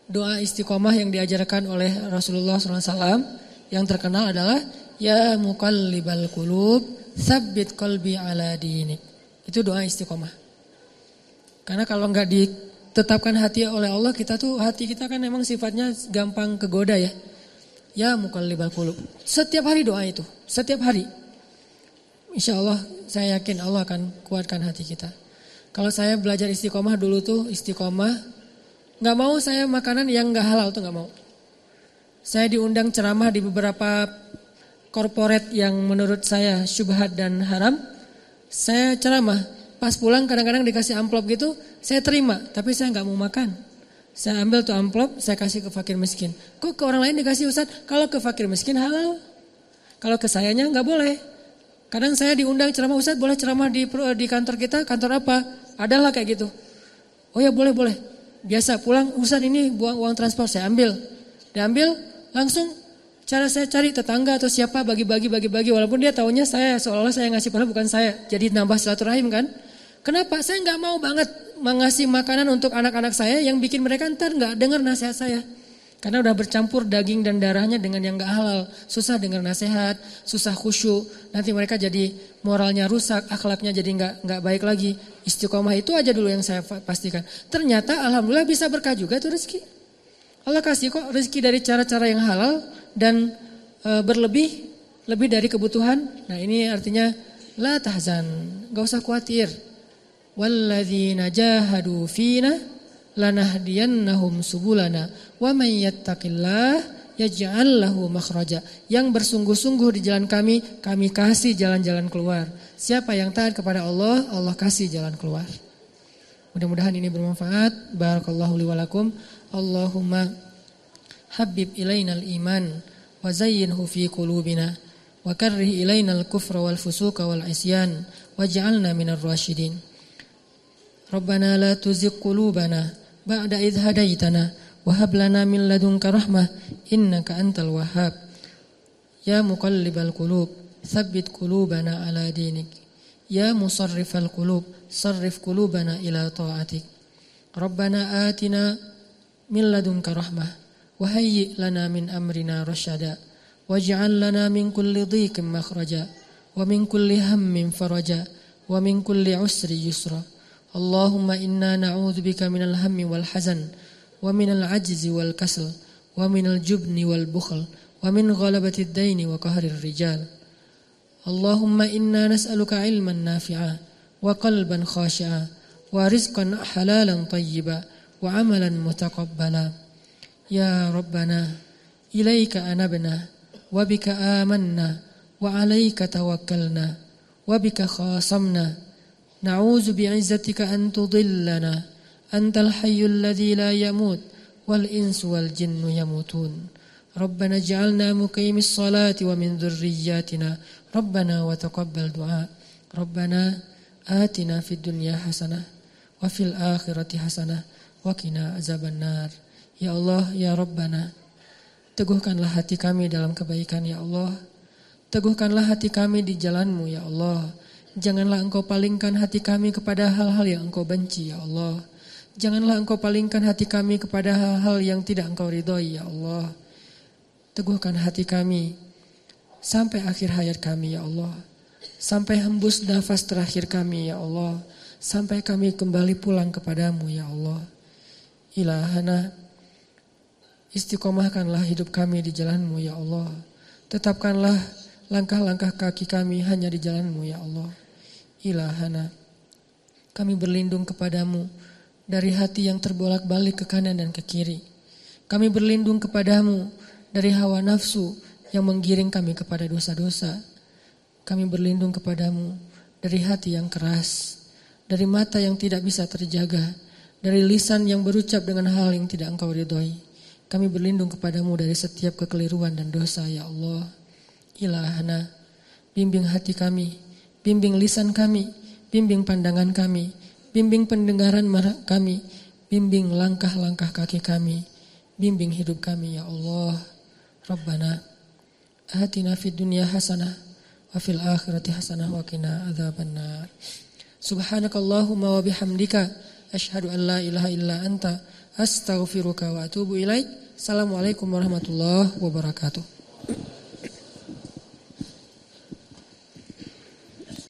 doa istiqomah yang diajarkan oleh Rasulullah SAW yang terkenal adalah Ya muqallibal qulub, sabbit qalbi ala dinik. Itu doa istiqomah. Karena kalau nggak ditetapkan hati oleh Allah, kita tuh hati kita kan memang sifatnya gampang kegoda ya. Ya muqallibal qulub. Setiap hari doa itu, setiap hari. Insya Allah saya yakin Allah akan kuatkan hati kita. Kalau saya belajar istiqomah dulu tuh istiqomah, nggak mau saya makanan yang nggak halal tuh nggak mau. Saya diundang ceramah di beberapa korporat yang menurut saya syubhat dan haram. Saya ceramah, pas pulang kadang-kadang dikasih amplop gitu, saya terima, tapi saya nggak mau makan. Saya ambil tuh amplop, saya kasih ke fakir miskin. Kok ke orang lain dikasih Ustaz? Kalau ke fakir miskin halal. Kalau ke sayanya nggak boleh. Kadang saya diundang ceramah Ustaz, boleh ceramah di di kantor kita, kantor apa? Adalah kayak gitu. Oh ya boleh, boleh. Biasa pulang, Ustaz ini buang uang transport, saya ambil. Diambil, langsung cara saya cari tetangga atau siapa bagi-bagi bagi-bagi walaupun dia tahunya saya seolah-olah saya ngasih padahal bukan saya. Jadi nambah silaturahim kan? Kenapa? Saya nggak mau banget mengasih makanan untuk anak-anak saya yang bikin mereka ntar nggak dengar nasihat saya. Karena udah bercampur daging dan darahnya dengan yang nggak halal, susah dengar nasihat, susah khusyuk. Nanti mereka jadi moralnya rusak, akhlaknya jadi nggak nggak baik lagi. Istiqomah itu aja dulu yang saya pastikan. Ternyata alhamdulillah bisa berkah juga tuh rezeki. Allah kasih kok rezeki dari cara-cara yang halal dan e, berlebih lebih dari kebutuhan. Nah ini artinya la tahzan, nggak usah khawatir. Walladzina jahadu fina lanahdiyannahum subulana wa may yattaqillah yaj'al lahu makhraja. Yang bersungguh-sungguh di jalan kami, kami kasih jalan-jalan keluar. Siapa yang taat kepada Allah, Allah kasih jalan keluar. Mudah-mudahan ini bermanfaat. Barakallahu li walakum. Allahumma habib ilainal iman wa zayyinhu fi qulubina wa karrih ilainal kufra wal fusuka wal isyan waj'alna minar rasyidin ba'da idh hadaitana wahab lana min ladunka rahmah innaka antal wahab ya muqallibal qulub tsabbit qulubana ala dinik. Ya musarrifal qulub sarrif qulubana ila ta'atik. Rabbana atina min ladunka rahmah wa lana min amrina rasyada waj'al lana min kulli dhiqin makhraja wa min kulli hammin faraja wa min kulli usri yusra. اللهم إنا نعوذ بك من الهم والحزن ومن العجز والكسل ومن الجبن والبخل ومن غلبة الدين وقهر الرجال. اللهم إنا نسألك علما نافعا وقلبا خاشعا ورزقا حلالا طيبا وعملا متقبلا. يا ربنا إليك أنبنا وبك آمنا وعليك توكلنا وبك خاصمنا نعوذ بعزتك أن تضلنا أنت الحي الذي لا يموت والإنس والجن يموتون ربنا اجعلنا مقيم الصلاة ومن ذرياتنا ربنا وتقبل دعاء ربنا آتنا في الدنيا حسنة وفي الآخرة حسنة وقنا عذاب النار Ya Allah, Ya Rabbana, teguhkanlah hati kami dalam kebaikan, Ya Allah. Teguhkanlah hati kami di jalanmu, Ya Allah. Janganlah engkau palingkan hati kami kepada hal-hal yang engkau benci, ya Allah. Janganlah engkau palingkan hati kami kepada hal-hal yang tidak engkau ridhoi, ya Allah. Teguhkan hati kami sampai akhir hayat kami, ya Allah. Sampai hembus nafas terakhir kami, ya Allah. Sampai kami kembali pulang kepadamu, ya Allah. Ilahana, istiqomahkanlah hidup kami di jalanmu, ya Allah. Tetapkanlah langkah-langkah kaki kami hanya di jalanmu, ya Allah ilahana. Kami berlindung kepadamu dari hati yang terbolak-balik ke kanan dan ke kiri. Kami berlindung kepadamu dari hawa nafsu yang menggiring kami kepada dosa-dosa. Kami berlindung kepadamu dari hati yang keras, dari mata yang tidak bisa terjaga, dari lisan yang berucap dengan hal yang tidak engkau ridhoi. Kami berlindung kepadamu dari setiap kekeliruan dan dosa, ya Allah. Ilahana, bimbing hati kami bimbing lisan kami, bimbing pandangan kami, bimbing pendengaran kami, bimbing langkah-langkah kaki kami, bimbing hidup kami ya Allah. Rabbana atina fid dunya hasanah wa fil akhirati hasanah wa qina adzabannar. Subhanakallahumma wa bihamdika asyhadu an la ilaha illa anta astaghfiruka wa atubu ilaik. Assalamualaikum warahmatullahi wabarakatuh.